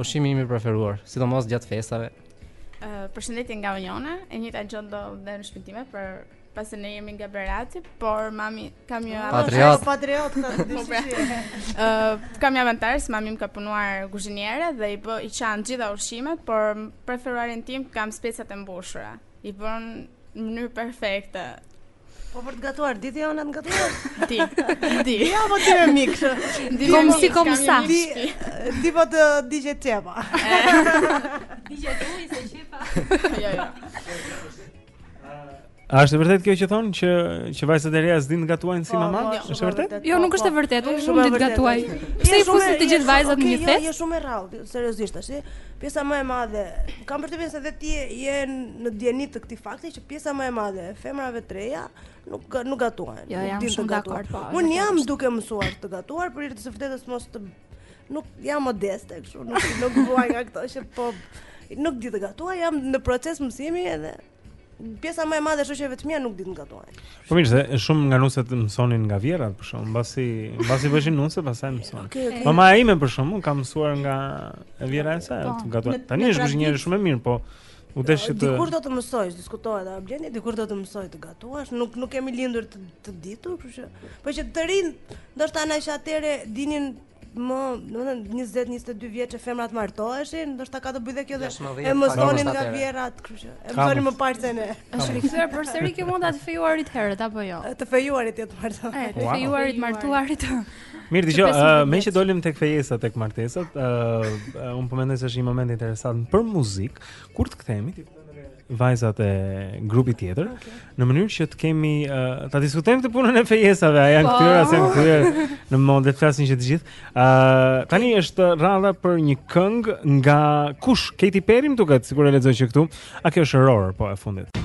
ushqimi im i preferuar, sidomos gjatë festave. Ë, uh, përshëndetje nga Jona, e njëjta gjë ndodh edhe në shpinë time pasi ne jemi nga Berati, por mami kam një ah, patriot, apo patriot në po, pra. dyshje. Ë, kam një avantazh se mami më ka punuar kuzhiniere dhe i bë i qan të gjitha ushqimet, por të preferuarin tim kam specat e mbushura. I bën në mënyrë perfekte. Po për të gatuar, di ti Jona të gatuar? Di. Di. Ja po ti me mik. Di, comme ci comme ça. Di, di po të digjet qepa. Digjet uji, jo qepa. Jo, jo. A është e vërtetë kjo që thon që që vajzat e reja s'dinë të gatuajnë si po, mamat? Po, është e vërtetë? Jo, nuk është e vërtetë, unë shumë di të gatuaj. Pse i fusin të gjithë vajzat në një thes? Jo, shumë e rrallë, seriozisht tash. Pjesa më e madhe, kam përshtypjen se edhe ti je në dijeni të këtij fakti që Pjesa më e madhe e femrave të reja nuk nuk gatuajnë. Jo, jam shumë dakord. Po, Unë jam duke mësuar të gatuar, për hir të së vërtetës mos të nuk jam modeste kështu, nuk nuk vuaj nga këto që po nuk di të gatuaj, jam në proces mësimi edhe pjesa më e madhe e shoqeve të mia nuk dinë të gatuajnë. Po mirë, se shumë nga nuset mësonin nga vjehrrat për shembull, mbasi mbasi bëshin nuse, pastaj mësonin. Okay, okay. Mama ime për shembull ka mësuar nga vjehrra e saj po, të gatuaj. Tani është kuzhiniere shumë e mirë, po U desh që të Dikur do të mësoj, diskutohet apo blendi, dikur do të mësoj të gatuash, nuk nuk kemi lindur të të ditur, kështu që po që të rinj, ndoshta ata që atëherë dinin më, domethënë 20, 22 vjeçe femrat martoheshin, ndoshta ka të bëjë dhe kjo dhe e mësonin nga vjehrrat, kështu që e mësonin më parë se ne. Është rikthyer përsëri kjo moda të fejuarit herët apo jo? Të fejuarit jo të martoheshin. Të fejuarit martuarit. Mirë, dëgjoj, uh, meqë dolëm tek fejesa, tek martesat, ë uh, un po mendoj se është një moment interesant për muzikë. Kur të kthehemi ti vajzat e grupit tjetër okay. në mënyrë që të kemi uh, ta diskutojmë këtë punën e fejesave, a janë po. kthyer a s'janë kthyer në modë të flasin që të gjithë. ë uh, tani është rradha për një këngë nga kush Katy Perry më duket, sikur e lexoj që këtu. A kjo është Roar po e fundit.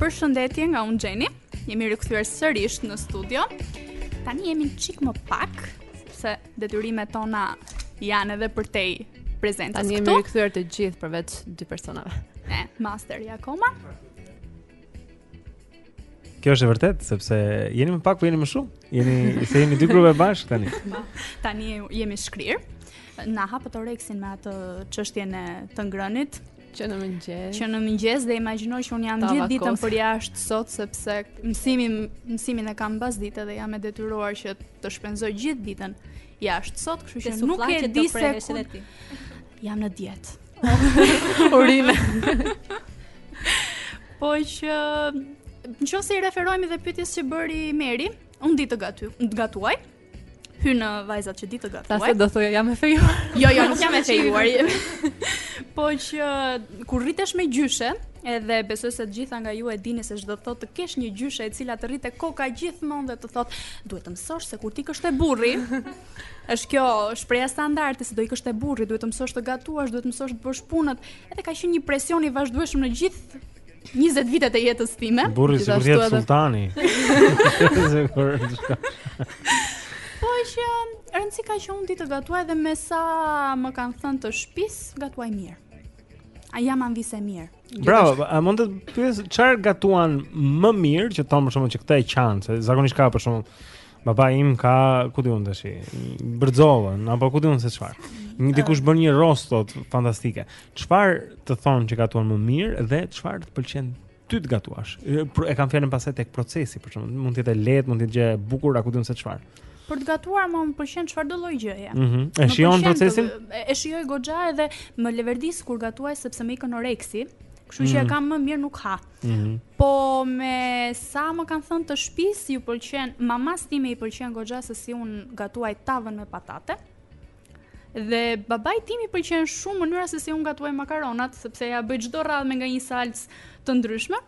Përshëndetje nga unë Xheni, jemi rikthyer sërisht në studio Tani jemi një çikë më pak, se detyrimet tona janë edhe për të qenë prezent Tani jemi rikthyer të gjithë përveç dy personave Ne, masteri akoma Kjo është e vërtetë, sepse jeni më pak, po jeni më shumë jeni, Se jeni dy grupe bashkë tani Tani jemi shkrirë Na hapët oreksin me atë çështjen e të ngrënit Që në mëngjes. Që në mëngjes dhe imagjino që un jam gjithë ditën përjashta sot sepse mësimin mësimin e kam mbasdite dhe jam e detyruar që të shpenzoj gjithë ditën jashtë sot, kështu që nuk e di se ku jam në dietë. Urime. po çë, në qoftë se i referohemi dhe pyetjes që bëri Meri, un di të gatuaj. Hyj në vajzat që di të gatuaj. Tash do thoja jam e fejuar. Jo, jo, nuk jam e fejuar. po çë, kur rritesh me gjyshe, edhe besoj se të gjitha nga ju e dini se ç'do të thotë të kesh një gjyshe e cila të rri te koka gjithmonë dhe të thotë duhet të mësosh se kur të ikësh te burri. Është kjo shprehja standarde se do ikësh te burri, duhet të mësosh të gatuash, duhet të mësosh të bësh punët. Edhe ka qenë një presion i vazhdueshëm në gjithë 20 vitet e jetës time. Burri sikur të jetë sultani. Sikur diçka. Po çë, rëndësi ka që unë di të gatuaj dhe me sa më kanë thënë të shpisë, gatuaj mirë. Jam amvisë e mirë. Bravo, a mund të pyes çfarë gatuan më mirë që thonë për shembull që këtë e qan, se zakonisht ka për shembull Babai im ka, ku di unë tashi, bërxollën apo ku di unë se çfarë. Një dikush bën një rosto fantastike. Çfarë të thon që gatuan më mirë dhe çfarë të pëlqen ty të gatuash? E kam fjalën pastaj tek procesi, për shembull, mund të jetë e lehtë, mund të jetë gjë e bukur, ku di unë se çfarë. Për të gatuar më pëlqen çfarëdo lloj gjëje. Mm -hmm. E shijon procesin? E shijoj goxha edhe më leverdis kur gatuaj sepse më ikën oreksi. Kështu që mm. e kam më mirë nuk ha. Mhm. Po me sa më kanë thënë të shpis, ju pëlqen, mamas time i pëlqen goxha se si un gatuaj tavën me patate. Dhe babait tim i pëlqen shumë mënyra se si un gatuaj makaronat, sepse ja bëj çdo radhë me nga një salcë të ndryshme.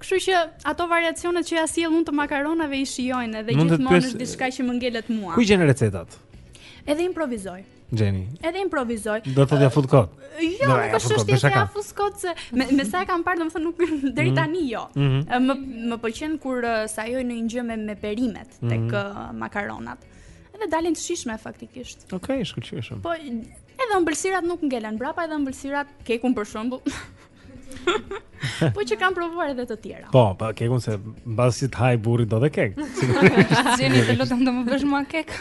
Kështu që ato variacionet që ja sjell unë të makaronave i shijojnë edhe gjithmonë është diçka që më ngelet mua. Ku gjen recetat? Edhe improvizoj. Xheni. Edhe improvizoj. Do të thotë ja fut kot. Jo, do ja fut kot. Do ja fut kot se me, me sa e kam parë, domethënë deri mhm. tani jo. Mm -hmm. Më më pëlqen kur sajoj ndonjë gjë me me perimet mm -hmm. tek mhm. makaronat. Edhe dalin të shijshme faktikisht. Okej, okay, shkëlqyeshëm. Po edhe ëmbëlsirat nuk ngelen brapa, edhe ëmbëlsirat kekun për shembull. Por që kam provuar edhe të tjera. Po, pa kekun se mbasi të hajë burri do dhe kek. Xheni të lutem do më bësh mua kek.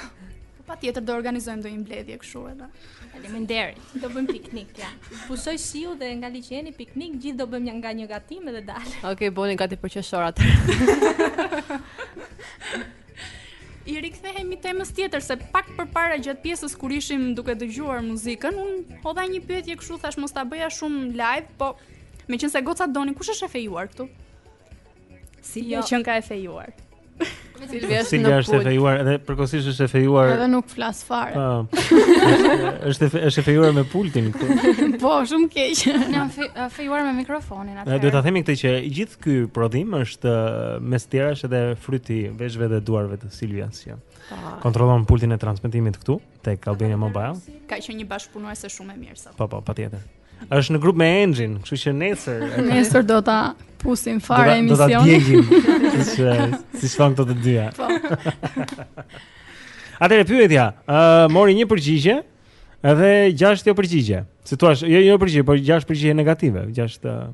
Po patjetër do organizojmë ndonjë mbledhje kështu edhe. Faleminderit. Do bëjmë piknik. Ja pushoi shiu dhe nga liqeni piknik gjithë do bëjmë nga një gatim edhe dalim. Okej, okay, bëni gati për qeshorat. I rikthehemi temës tjetër se pak përpara gjatë pjesës kur ishim duke dëgjuar muzikën, un hodha një pyetje kështu thash mos ta bëja shumë live, po meqense goca jeni kush është e fejuar këtu? Si jo. qenka e fejuar. Silvia është, Silvia është e fejuar edhe përkohësisht është e fejuar. Edhe nuk flet fare. Po. Është është e fejuar me pultin këtu. Po, shumë keq. Ne jemi fejuar me mikrofonin atë. Duhet ta themi këtë që i gjith Ky prodhim është mes të tjerash edhe fryt i veshëve dhe duarve të Silvias që po. kontrollon pultin e transmetimit këtu tek Albania Mobile. Ka qenë një bashkëpunuese shumë e mirë sot. Po po, patjetër. Është në grup me Enxhin, kështu që nesër nesër do ta prishim fare emisionin. Do ta djegim. Siç siç thon këto të dyja. Po. Atëherë pyetja, ë uh, mori një përgjigje edhe gjashtë jo përgjigje. Si thua, jo jo përgjigje, por gjashtë përgjigje negative, gjashtë uh,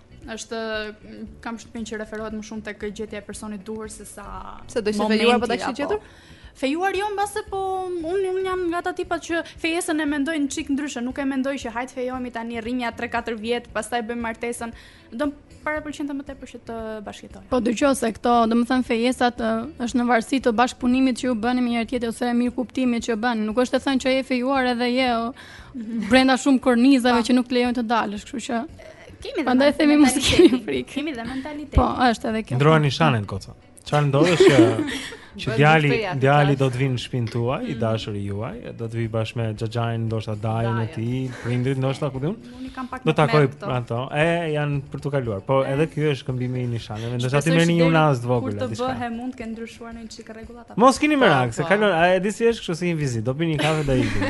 është kam përshtypjen që referohet më shumë tek gjetja e personit të duhur se sa se do të ishe fejuar po ta kishe gjetur fejuar jo mbase po unë unë jam nga ata tipat që fejesën e mendoj një çik ndryshe, nuk e mendoj që hajt fejohemi tani rrimë nja 3-4 vjet, pastaj bëjmë martesën. Do para pëlqente më tepër që të bashkëjetoj. Po dëgjoj se këto, domethënë fejesat është në varësi të bashkëpunimit që ju bëni me njëri tjetrin ose mirëkuptimit që bën. Nuk është e thënë që je fejuar edhe je brenda shumë kornizave që nuk të lejojnë të dalësh, kështu që Kemi dhe Prandaj themi mos kemi frikë. Kemi dhe mentalitet. Po, është edhe kjo. Ndërron nishanin goca. Çfarë ndodh është që që djali djali do të vijë në shpinë tuaj, mm. i dashuri juaj, do të vijë bashkë me xhaxhain, ndoshta dajën e tij, prindrit, ndoshta ku di un. Unë kam pak. Do takojë ato. E janë për të kaluar. Po edhe ky është këmbimi i nishaneve. Ndoshta ju merrni një unaz të vogël. Kur të bëhe mund të kenë ndryshuar një çik rregulla Mos kini merak, se po. kalon, a e di si është kështu si një vizitë, do pini kafe dhe ikin.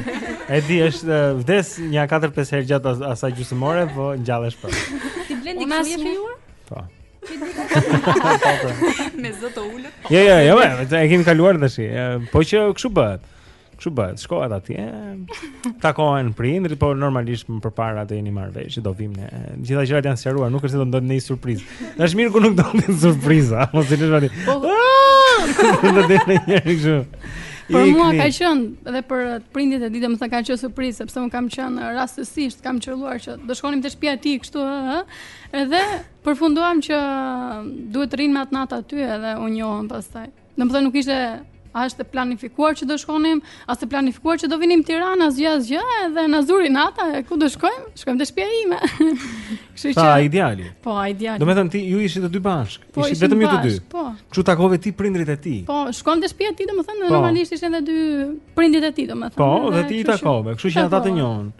E di është vdes një 4-5 herë gjatë asaj gjysmë ore, po ngjallesh po. Ti blendi kështu je fijuar? Po. Me zë të ulët. Po. Jo, jo, jo, e kemi kaluar tash. Po që kështu bëhet. Kështu bëhet. Shkohet atje. Takohen prindërit, por normalisht më përpara atë jeni marrë vesh, do vim ne. Gjithë gjërat janë sqaruar, nuk është se do ndodhë ndonjë surprizë. Është mirë kur nuk do të surpriza, mos e lëshoni. Po. Do të them një gjë. Për mua ka qenë dhe për prindërit e tij domethënë ka qenë surprizë sepse unë kam qenë rastësisht kam qelluar që do shkonim te shtëpia e tij kështu ë ë edhe përfunduam që duhet të rrinim atë natë aty edhe u njohëm pastaj. Domethënë nuk ishte as të planifikuar që do shkonim, as të planifikuar që do vinim Tiranë, asgjë, asgjë, edhe na zuri nata, ku do shkojmë? Shkojmë te shpia ime. Kështu që... Ta, ideali. Po, ideali. Domethënë ti, ju ishit të dy bashkë, po, ishit vetëm ju të dy. Po, Që takove ti prindërit e tij. Po, shkojmë te shpia e tij, domethënë, po. normalisht ishin dhe dy prindërit e tij, domethënë. Po, dhe, dhe ti i takove, kështu që ata të njohën.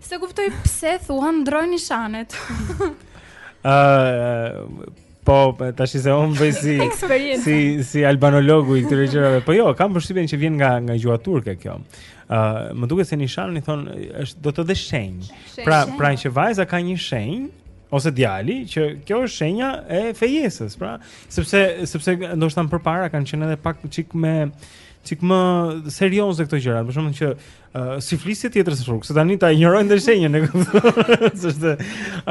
S'e kuptoj pse thua ndërroj nishanet. Ëh, po tash se unë bëj si si si albanologu i këtyre gjërave. Po jo, kam përshtypjen që vjen nga nga gjuha turke kjo. Ëh, uh, më duket se nishan i thonë ashtu do të thotë shenjë. Pra, pra që vajza ka një shenjë ose djali që kjo është shenja e fejesës, pra, sepse sepse ndoshta më përpara kanë qenë edhe pak çikë më çikë më serioze këto gjëra, për shkakun që Uh, s'i flisje tjetrës në rrugë, se tani ta injorojnë dhe shenjën e kupton, s'është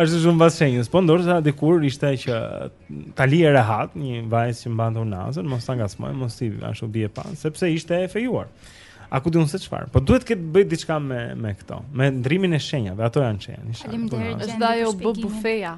ashtu shumë pas shenjës, po ndërsa dikur ishte që ta lije rehat, një vajzë që mbante unazën, mos ta ngacmoje, mos t'i ashtu bije pas, sepse ishte e fejuar. A ku di unë se çfarë? Po duhet të ketë të bëjë diçka me me këto, me ndërrimin e shenjave, ato janë shenja. Faleminderit. Është ajo bë bufeja.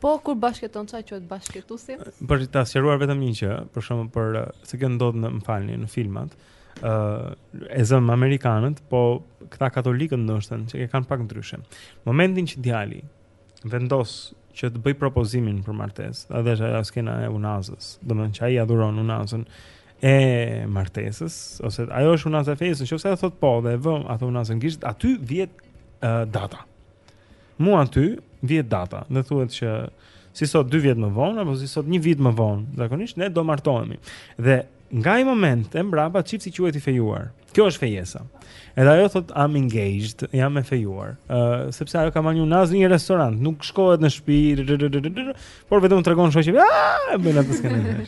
Po kur bashkëjeton ça quhet bashkëjetuesi? Për ta sqaruar vetëm një gjë, për shkakun për se kjo ndodh në, më falni, në filmat. ë uh, e zëm amerikanët, po këta katolikët ndoshta që e kanë pak ndryshe. Momentin që djali vendos që të bëjë propozimin për martesë, edhe është ajo skena e unazës, domethënë që ai i dhuron unazën e martesës, ose ajo është unaza e fejesës, nëse ajo thotë po dhe e vë atë unazë në gisht, aty vihet uh, data. Mu aty vihet data dhe thuhet që si sot 2 vjet më vonë apo si sot 1 vit më vonë, zakonisht ne do martohemi. Dhe nga ai moment e mbrapa çifti quhet i fejuar. Kjo është fejesa. Edhe ajo thotë I'm engaged, jam e fejuar. Ë uh, sepse ajo ka marrë në një restorant, nuk shkohet në shtëpi, por vetëm tregon shoqeve, ah, bën atë skenën.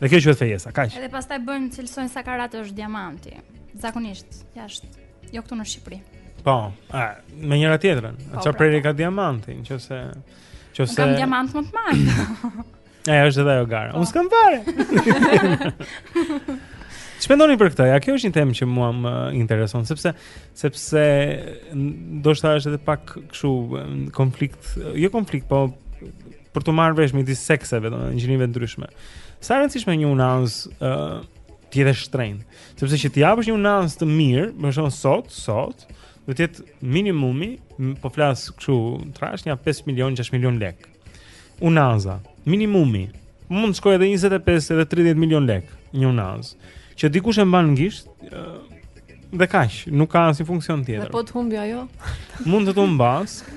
Dhe kjo quhet fejesa, kaq. Edhe pastaj bëjnë cilësojnë sa karat është diamanti. Zakonisht, jashtë, jo këtu në Shqipëri. Po, a, me njëra-tjetrën. Po, çfarë pra, prerje po. ka diamanti, nëse nëse Kam diamant më të madh. Ja, është edhe ajo gara. Po. Unë s'kam fare. Ç'mendoni për këtë? Ja, kjo është një temë që mua më intereson sepse sepse ndoshta është edhe pak kështu konflikt, jo konflikt, po për t'u marrë vesh midis sekseve, domethënë gjinive të ndryshme. Sa e rëndësishme një unazë uh, të jetë e shtrenjtë, sepse që të japësh një unazë të mirë, më shkon sot, sot, do të jetë minimumi, po flas kështu, trashë nja 5 milion, 6 milion lekë. Unaza, minimumi. Mund të shkojë edhe 25 edhe 30 milion lekë një unazë. Që dikush e mban në gisht, dhe kaq, nuk ka asnjë funksion tjetër. Po të humbi ajo. Mund të të humbasë.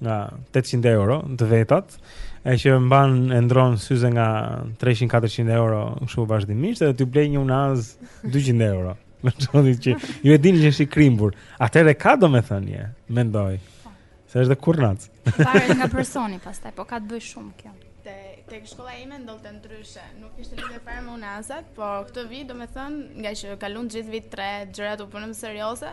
nga 800 euro të vetat, e që mban e ndërron syze nga 300-400 euro kështu vazhdimisht edhe t'i blejë një unazë 200 euro. Më thoni që ju e dini që është i krimbur. Atëherë ka domethënie, mendoj. Se është kurrnac. Varet nga personi pastaj, po ka të bëjë shumë kjo. Te tek shkolla ime ndodhte ndryshe. Nuk kishte lidhje fare me unazat, po këtë vit domethënë, ngaqë kaluan gjithë vit 3, gjërat u bënë më serioze.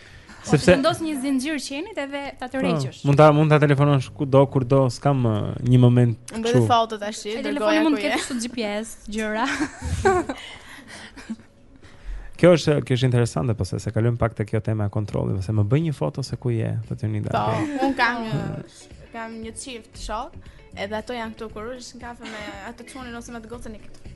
Po, Sepse i vendos një zinxhir qenit edhe ta po, tërheqësh. Mund ta mund ta telefonosh kudo kurdo, s'kam uh, një moment kështu. Më bëj një foto tash, dërgoja. Telefoni mund të ketë kështu GPS, gjëra. Kjo është kjo është interesante pse s'e kalojmë pak te kjo tema e kontrollit, pse më bëj një foto se ku je, thotë Unida. Po, unë kam një kam një çift shokë, edhe ato janë këtu kur është në kafe me atë çunin ose me të gocën e këtu.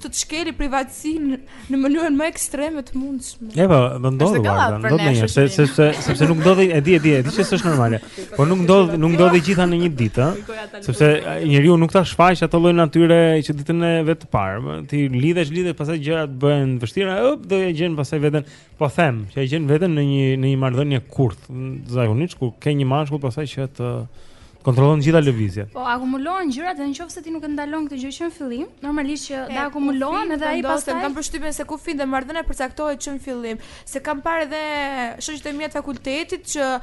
të të shkelë privatësinë në mënyrën më ekstreme të mundshme. Ja, po, më ndodhi valla, domethënë njëherë, sepse sepse sepse nuk ndodhi, e di, e di, e di që s'është normale. Po nuk ndodh, nuk ndodh e gjitha në një ditë, ëh, sepse njeriu nuk ta shfaq atë lloj natyre që ditën e vet të parë. Ti lidhesh, lidhesh, pastaj gjërat bëhen të vështira, hop, do e gjen pastaj veten, po them, që e gjen veten në një në një marrëdhënie kurth, zakonisht ku ke një mashkull pastaj që të Kontrollon të gjitha lëvizjet. Po akumulohen gjërat dhe nëse ti nuk e ndalon këtë gjë që në fillim, normalisht që do akumulohen edhe ai pastaj. Kam përshtypjen se kufiri dhe marrëdhënia përcaktohet që në fillim, se kam parë edhe shoqet e mia të fakultetit që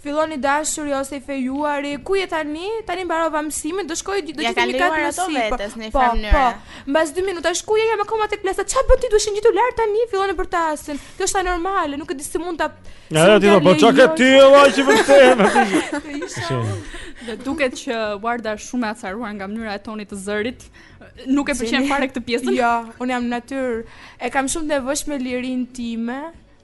fillon i dashuri ose i fejuari, ku je tani? Tani mbarova mësimin, do shkoj do të kemi katin sipër. Ja vetes në po, po. Mbas 2 minutash ku je? Jam akoma tek klasa. Çfarë bën ti? Duhet të ishe ngjitur lart tani, fillojnë e bërtasin. Kjo është anormale, nuk e di si mund ta. Ja, ja, ti do po çka ti e vaj që vërtet. Më duket që Warda është shumë e acaruar nga mënyra e tonit të zërit. Nuk e pëlqen fare këtë pjesën. Jo, un jam natyrë. E kam shumë të nevojshme lirinë time.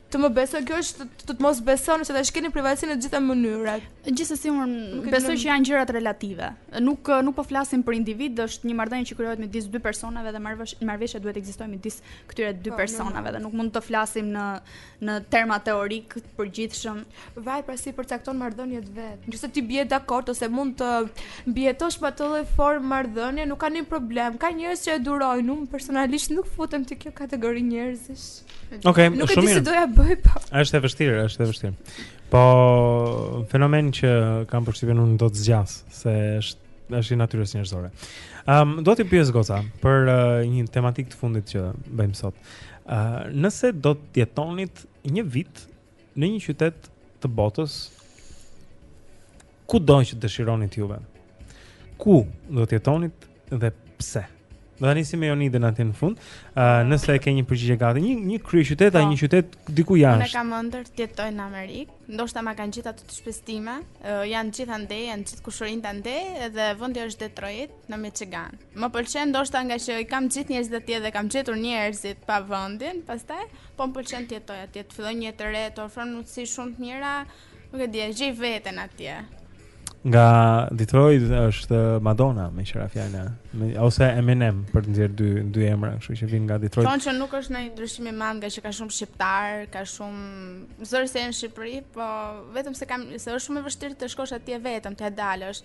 Të më besoj kjo është të të mos beson se ta shkel privatësinë në të gjitha mënyrat. Gjithsesi un besoj që janë gjërat relative. Nuk nuk po flasim për individ, është një marrëdhënie që krijohet midis dy personave dhe marrëveshja duhet të ekzistojë midis këtyre dy po, personave dhe nuk mund të flasim në në terma teorikë të përgjithshëm. Varet si i përcakton marrëdhëniet vetë. Nëse ti bie dakord ose mund të mbijetosh me atë lloj formë marrëdhënie, nuk ka ndonjë problem. Ka njerëz që e durojnë, unë personalisht nuk futem te kjo kategori njerëzish. Okej, okay, shumë mirë. Nuk e di si do ia bëja. Po. Është e vështirë, është e vështirë. Po fenomen që kam përshtypjen unë do të zgjasë se është Është i natyrës njerëzore. Ëm, um, do t'i pyes goca për uh, një tematikë të fundit që bëjmë sot. Ë, uh, nëse do të jetonit një vit në një qytet të botës kudo që dëshironit juve? Ku do të jetonit dhe pse? Do ta nisim me Jonidën aty në fund. Ë, uh, nëse e ke një përgjigje gati, një një kryeqytet apo një qytet diku jashtë. Unë kam ëndërr të jetoj në Amerikë. Ndoshta ngaqë kam gjithë ato të shtëpisë time. Uh, janë të gjithë andej, janë të gjithë kushurinjtë andej dhe vendi është Detroit në Michigan. Më pëlqen ndoshta ngaqë i kam gjithë njerëzit atje dhe kam gjetur njerëzit pa vendin, pastaj po më pëlqen të jetoj atje, të filloj një jetë të re, të ofron mundësi shumë të mira, Nuk e di, e gjej veten atje. Nga Detroit është Madonna, meqë ra fjala, ose Eminem, për të nxjerrë dy, dy emra, kështu që vijnë nga Detroit. Thonë që nuk është ndonjë ndryshim i madh ngaqë ka shumë shqiptarë, ka shumë, zëre se je në Shqipëri, po vetëm se, kam, se është shumë e vështirë të shkosh atje vetëm, të dalësh.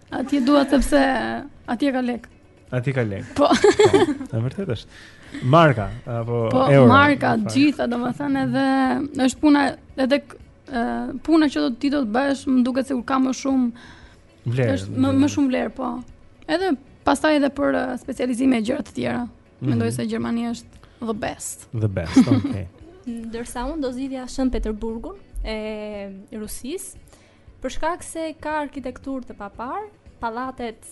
Atje dua sepse atje ka lek. Atje ka lek. Po. Në po, vërtet është. Marka apo po, euro. Po marka të gjitha, domethënë edhe është puna edhe puna që do të ti do të bësh, më duket sikur ka më shumë vlerë. Është më më shumë vlerë, po. Edhe pastaj edhe për specializime e gjëra të tjera. Mhm. Mendoj mm -hmm. se Gjermania është the best. The best, okay. Ndërsa unë do zgjidhja Shën Peterburgun e Rusisë. Për shkak se ka arkitekturë të paparë, pallatet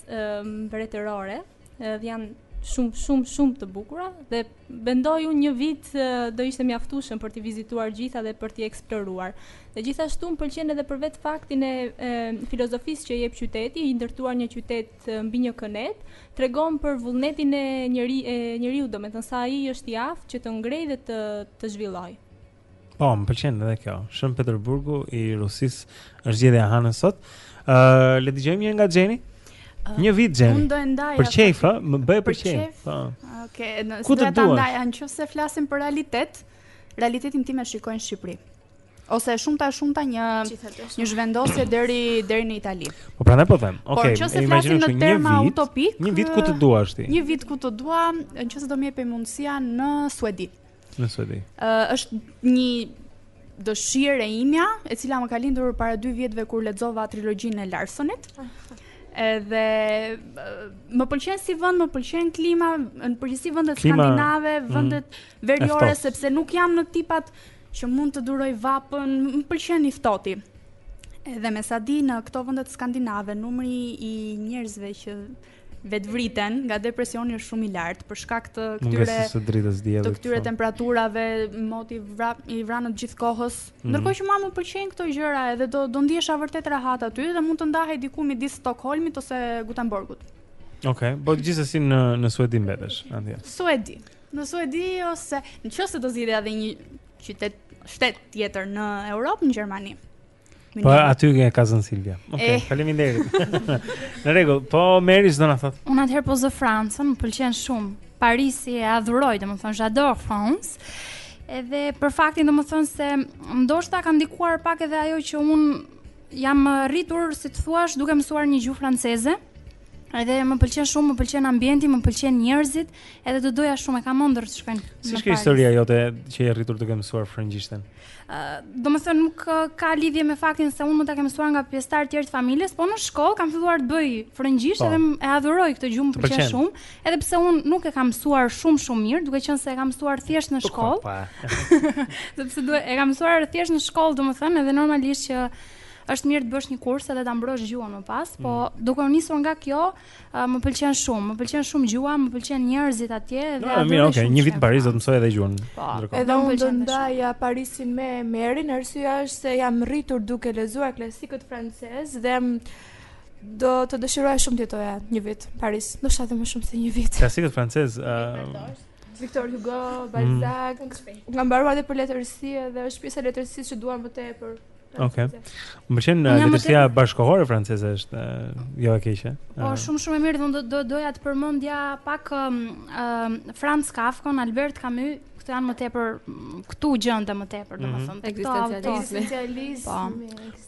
mbretërore dhe janë shumë shumë shumë të bukura dhe mendoj unë një vit do ishte mjaftueshëm për t'i vizituar gjitha dhe për t'i eksploruar. Dhe gjithashtu më pëlqen edhe për vetë faktin e, e filozofisë që jep qyteti, i ndërtuar një qytet mbi një kënetë, tregon për vullnetin e njëri e njeriut, domethënë sa ai është i aftë që të ngrejë dhe të të zhvillojë. Po, më pëlqen edhe kjo. Shën Peterburgu i Rusisë është gjetja e Hanës sot. Ë, uh, le të dëgjojmë një nga Xheni. Uh, një vit Xheni. Unë do e ndaj. Për qejf, ë, më bëj për qejf. Po. Okej, okay, nëse do ta ndaj, nëse flasim për realitet, realitetin tim e shikoj në Shqipëri. Ose e shumta e shumta një një zhvendosje deri deri në Itali. Po prandaj po them. Okej. Okay, Por nëse në terma utopikë, një vit ku të duash ti. Një vit ku të dua, nëse do më jepej mundësia në Suedi. Në Suedi. Ë uh, është një dëshirë e imja, e cila më ka lindur para 2 vjetëve kur lexova trilogjinë e Larsonit. Edhe më pëlqen si vend, më pëlqen klima, në përgjithësi vendet skandinave, mm, vendet mm, veriore sepse nuk jam nga tipat që mund të duroj vapën, më pëlqen i ftohti. Edhe me sa di në këto vendet skandinave, numri i njerëzve që vetëvriten nga depresioni është shumë i lartë për shkak të këtyre të dritës së diellit. Të këtyre po. temperaturave, moti vra, i vranët gjithë kohës. Mm -hmm. Ndërkohë që mua më pëlqejnë këto gjëra edhe do do ndihesha vërtet rahat aty dhe mund të ndahej diku midis Stockholmit ose Gothenburgut. Okej, okay, po gjithsesi në në Suedi mbetesh atje. Suedi. Në Suedi ose nëse do zgjidhja edhe një qytet shtet tjetër në Europë, në Gjermani. Po aty që ka zënë Silvia. Okej, okay, eh. faleminderit. Në rregull, po Meri s'do na thot. Unë atëherë po zë Francën, më pëlqen shumë. Parisin e adhuroj, domethënë j'adore France. Edhe për faktin domethënë se ndoshta ka ndikuar pak edhe ajo që unë jam rritur, si të thuash, duke mësuar një gjuhë franceze. Edhe më pëlqen shumë, më pëlqen ambienti, më pëlqen njerëzit, edhe do doja shumë, e kam ëndërr të shkoj. Si është historia jote që je rritur duke mësuar frëngjishten? Domethënë nuk ka lidhje me faktin se unë mund ta kem mësuar nga pjesëtarë të tjerë të familjes, po në shkollë kam filluar të bëj frëngjisht po. dhe e adhuroj këtë gjuhë, më pëlqen shumë, edhe pse unë nuk e kam mësuar shumë shumë mirë, duke qenë se e kam mësuar thjesht në po, shkollë. Po, Sepse duhet e kam mësuar thjesht në shkollë, domethënë edhe normalisht që është mirë të bësh një kurs edhe ta mbrosh gjuhën më pas, po mm. duke u nisur nga kjo, Uh, më pëlqen shumë, më pëlqen shumë gjuha, më pëlqen njerëzit atje dhe no, mirë, okay, një vit në Paris do të mësoj edhe gjuhën. Po, edhe unë do ndaja Parisin me Merin, arsyeja është se jam rritur duke lexuar klasikët francezë dhe do të dëshiroja shumë të jetoja një vit në Paris, ndoshta edhe më shumë se një vit. Klasikët francezë, ë uh, Victor Hugo, Balzac, mm. kam mbaruar edhe për letërsi dhe është pjesa e letërsisë që dua më tepër. Ok. Më pëlqen uh, letërsia të... bashkëkohore franceze është uh, jo e keqe. Po uh. shumë shumë e mirë, do do doja të përmendja pak um, um, Franz Kafka, Albert Camus, këto janë më tepër mm, këtu gjendem më tepër, mhm. domethënë. Mm -hmm. Ekzistencializmi. Po.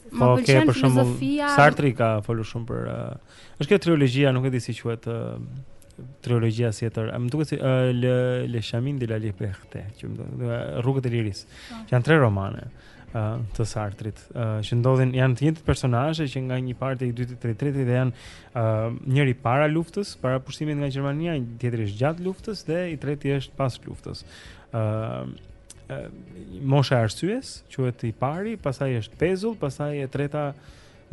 Më po, pëlqen filozofia. Sartre ka folur shumë për uh, Është kjo trilogjia, nuk e di si quhet ë trilogjia si tjetër. Më duket si ë Le Le Chemin de la Liberté, që më duket rrugët e lirisë. Po. Janë tre romane ë të Sartrit, ë që ndodhin janë të njëjtit personazhe që nga i pari te i dyti i treti dhe janë ë njëri para luftës, para pushtimit nga Gjermania, një tjetri është gjatë luftës dhe i treti është pas luftës. ë ë, mosha e arsyes, quhet i pari, pastaj është pezull, pastaj e treta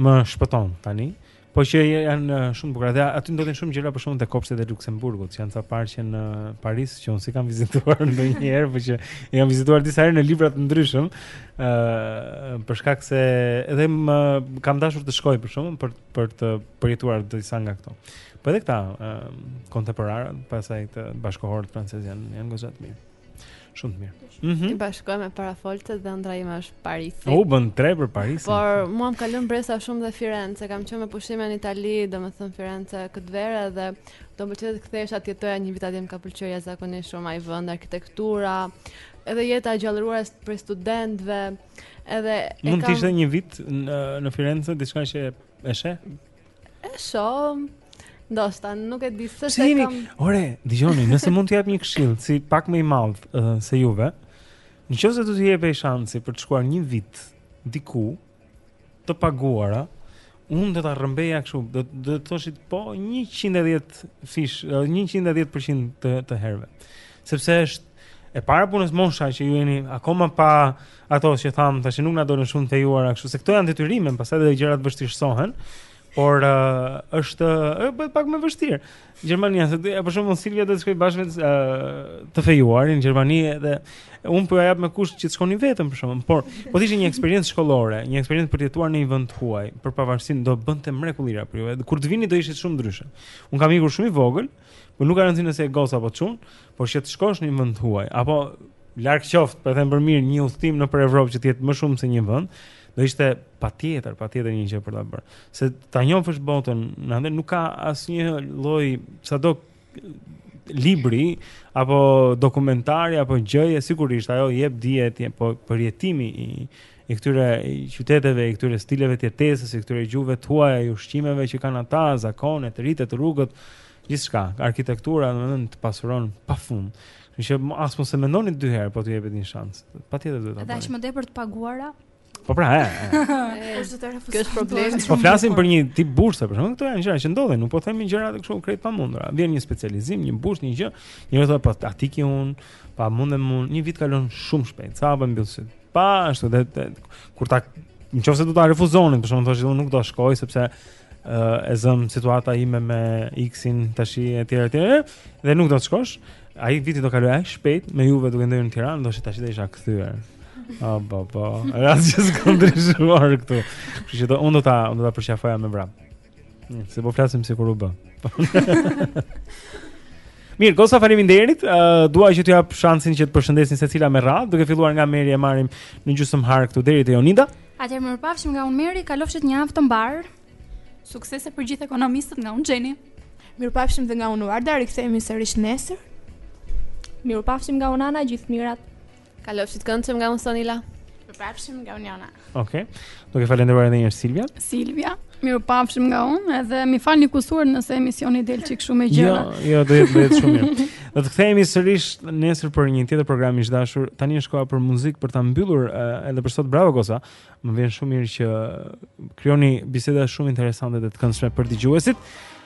më shpëton tani. Po që janë eh, shumë të bukura. Dhe aty ndodhin shumë gjëra për shembull te kopshtet e Luksemburgut, që janë ca parqe në Paris që unë s'i kam vizituar ndonjëherë, por që i kam vizituar disa herë në libra të ndryshëm, ë eh, për shkak se edhe më kam dashur të shkoj për shembull për për të përjetuar disa nga këto. Po edhe këta ë eh, kontemporanët, pastaj bashkëkohorët francezë janë janë goxha të mirë. Shumë mirë. Mm -hmm. I bashkohem parafolëses dhe ëndrra ime është Paris. U bënë tre për Paris. Por mua më ka lënë mbresa shumë dhe Firenze. Kam qenë me pushime në Itali, domethënë Firenze këtë verë dhe do më pëlqente të kthehesha të jetoja një vit atje më ka pëlqyer jashtëzakonisht shumë ai vend, arkitektura, edhe jeta e gjallëruar prej studentëve. Edhe mund të ishte një vit në në Firenze diçka që e sheh E shoh. Ndoshta nuk e di se se kam. Ore, dëgjoni, nëse mund të jap një këshillë, si pak më i madh uh, se juve, në qoftë se do t'ju jepej shansi për të shkuar një vit diku të paguara, unë do ta rrëmbeja kështu, do do të thoshit po 110 fish, 110% të të herëve. Sepse është e para punës mosha që ju jeni akoma pa ato që thamë tashi nuk na dolën shumë të fejuara kështu se këto janë detyrime pastaj dhe gjërat vështirësohen por uh, është bëhet pak më vështirë Gjermania se dhe për shembull Silvia do të shkojë bashkë me uh, të fejuarin në Gjermani dhe un po ja jap me kusht që të shkoni vetëm për shembull por po të ishte një eksperiencë shkollore një eksperiencë për të jetuar në një vend të huaj për pavarësinë do bënte mrekullira për ju kur të vini do ishit shumë ndryshe un kam ikur shumë i vogël uh, Po nuk ka rëndësi nëse je gocë apo çun, por që të shkosh në një vend të huaj apo larg qoftë, po e them për mirë, një udhëtim nëpër Evropë që të jetë më shumë se një vend, do ishte patjetër, patjetër një gjë për ta bërë. Se ta njohësh botën, në anë nuk ka asnjë lloj sado libri apo dokumentari apo gjëje sigurisht ajo jep dijet po përjetimi i i këtyre qyteteve, i këtyre stileve të jetesës, i këtyre gjuhëve të huaja, i ushqimeve që kanë ata, zakonet, ritet, rrugët, gjithçka, arkitektura, domethënë të pasuron pafund. Kështu që as mos e mendoni dy herë po t'ju jepet një shans. Patjetër duhet ta bëni. Dhe aq më tepër të paguara. Po pra, e. S'është të refuzosh. Kjo është problem. Po flasim për një tip burse, për shembull, këto janë gjëra që ndodhin, nuk po themi gjëra të kështu krejt të pamundura. Vjen një specializim, një bursë, një gjë, një rreth apo aty që un, Po mundem, mund, një vit kalon shumë shpejt. Sa hap e mbyll syt. Pa ashtu dhe, dhe kur ta nëse do ta refuzonin, për shembull, të thoshe unë nuk do të shkoj sepse uh, e zëm situata ime me X-in është etj etj dhe nuk do të shkosh. Ai viti do kalojë aq shpejt edhe ju duke ndenjur në Tiranë, ndoshta tash do isha kthyer. Ah, po, po. Rastis kundrishur këtu. Kështu që do unë do ta do ta përqafoja me vrap. Se po flasim sikur u bë. Mirë, Gosa faleminderit. Uh, dua që t'ju jap shansin që të përshëndesë secila me radhë, duke filluar nga Meri e marrim në gjysmëhark këtu deri te Jonida. Atëherë mirupafshim nga unë Meri, kalofshi një javë të mbarë. Suksese për gjithë ekonomistët nga unë Xheni. Mirupafshim dhe nga unë Uarda, rikthehemi sërish nesër. Mirupafshim nga unë Ana, gjithë të mirat. Kalofshi këndshëm nga unë Sonila. Mirupafshim nga unë Jona. Okej. Do të falenderoj edhe një herë Silvia. Silvia, mirupafshim nga unë, edhe m'i falni kusuret nëse emisioni del çik shumë e gjëra. Jo, jo, do jetë shumë mirë. Do të kthehemi sërish nesër për një tjetër program e dashur. Tani është koha për muzikë për ta mbyllur eh, edhe për sot bravo Gosa. Më vjen shumë mirë që krijoni biseda shumë interesante dhe të këndshme për dëgjuesit.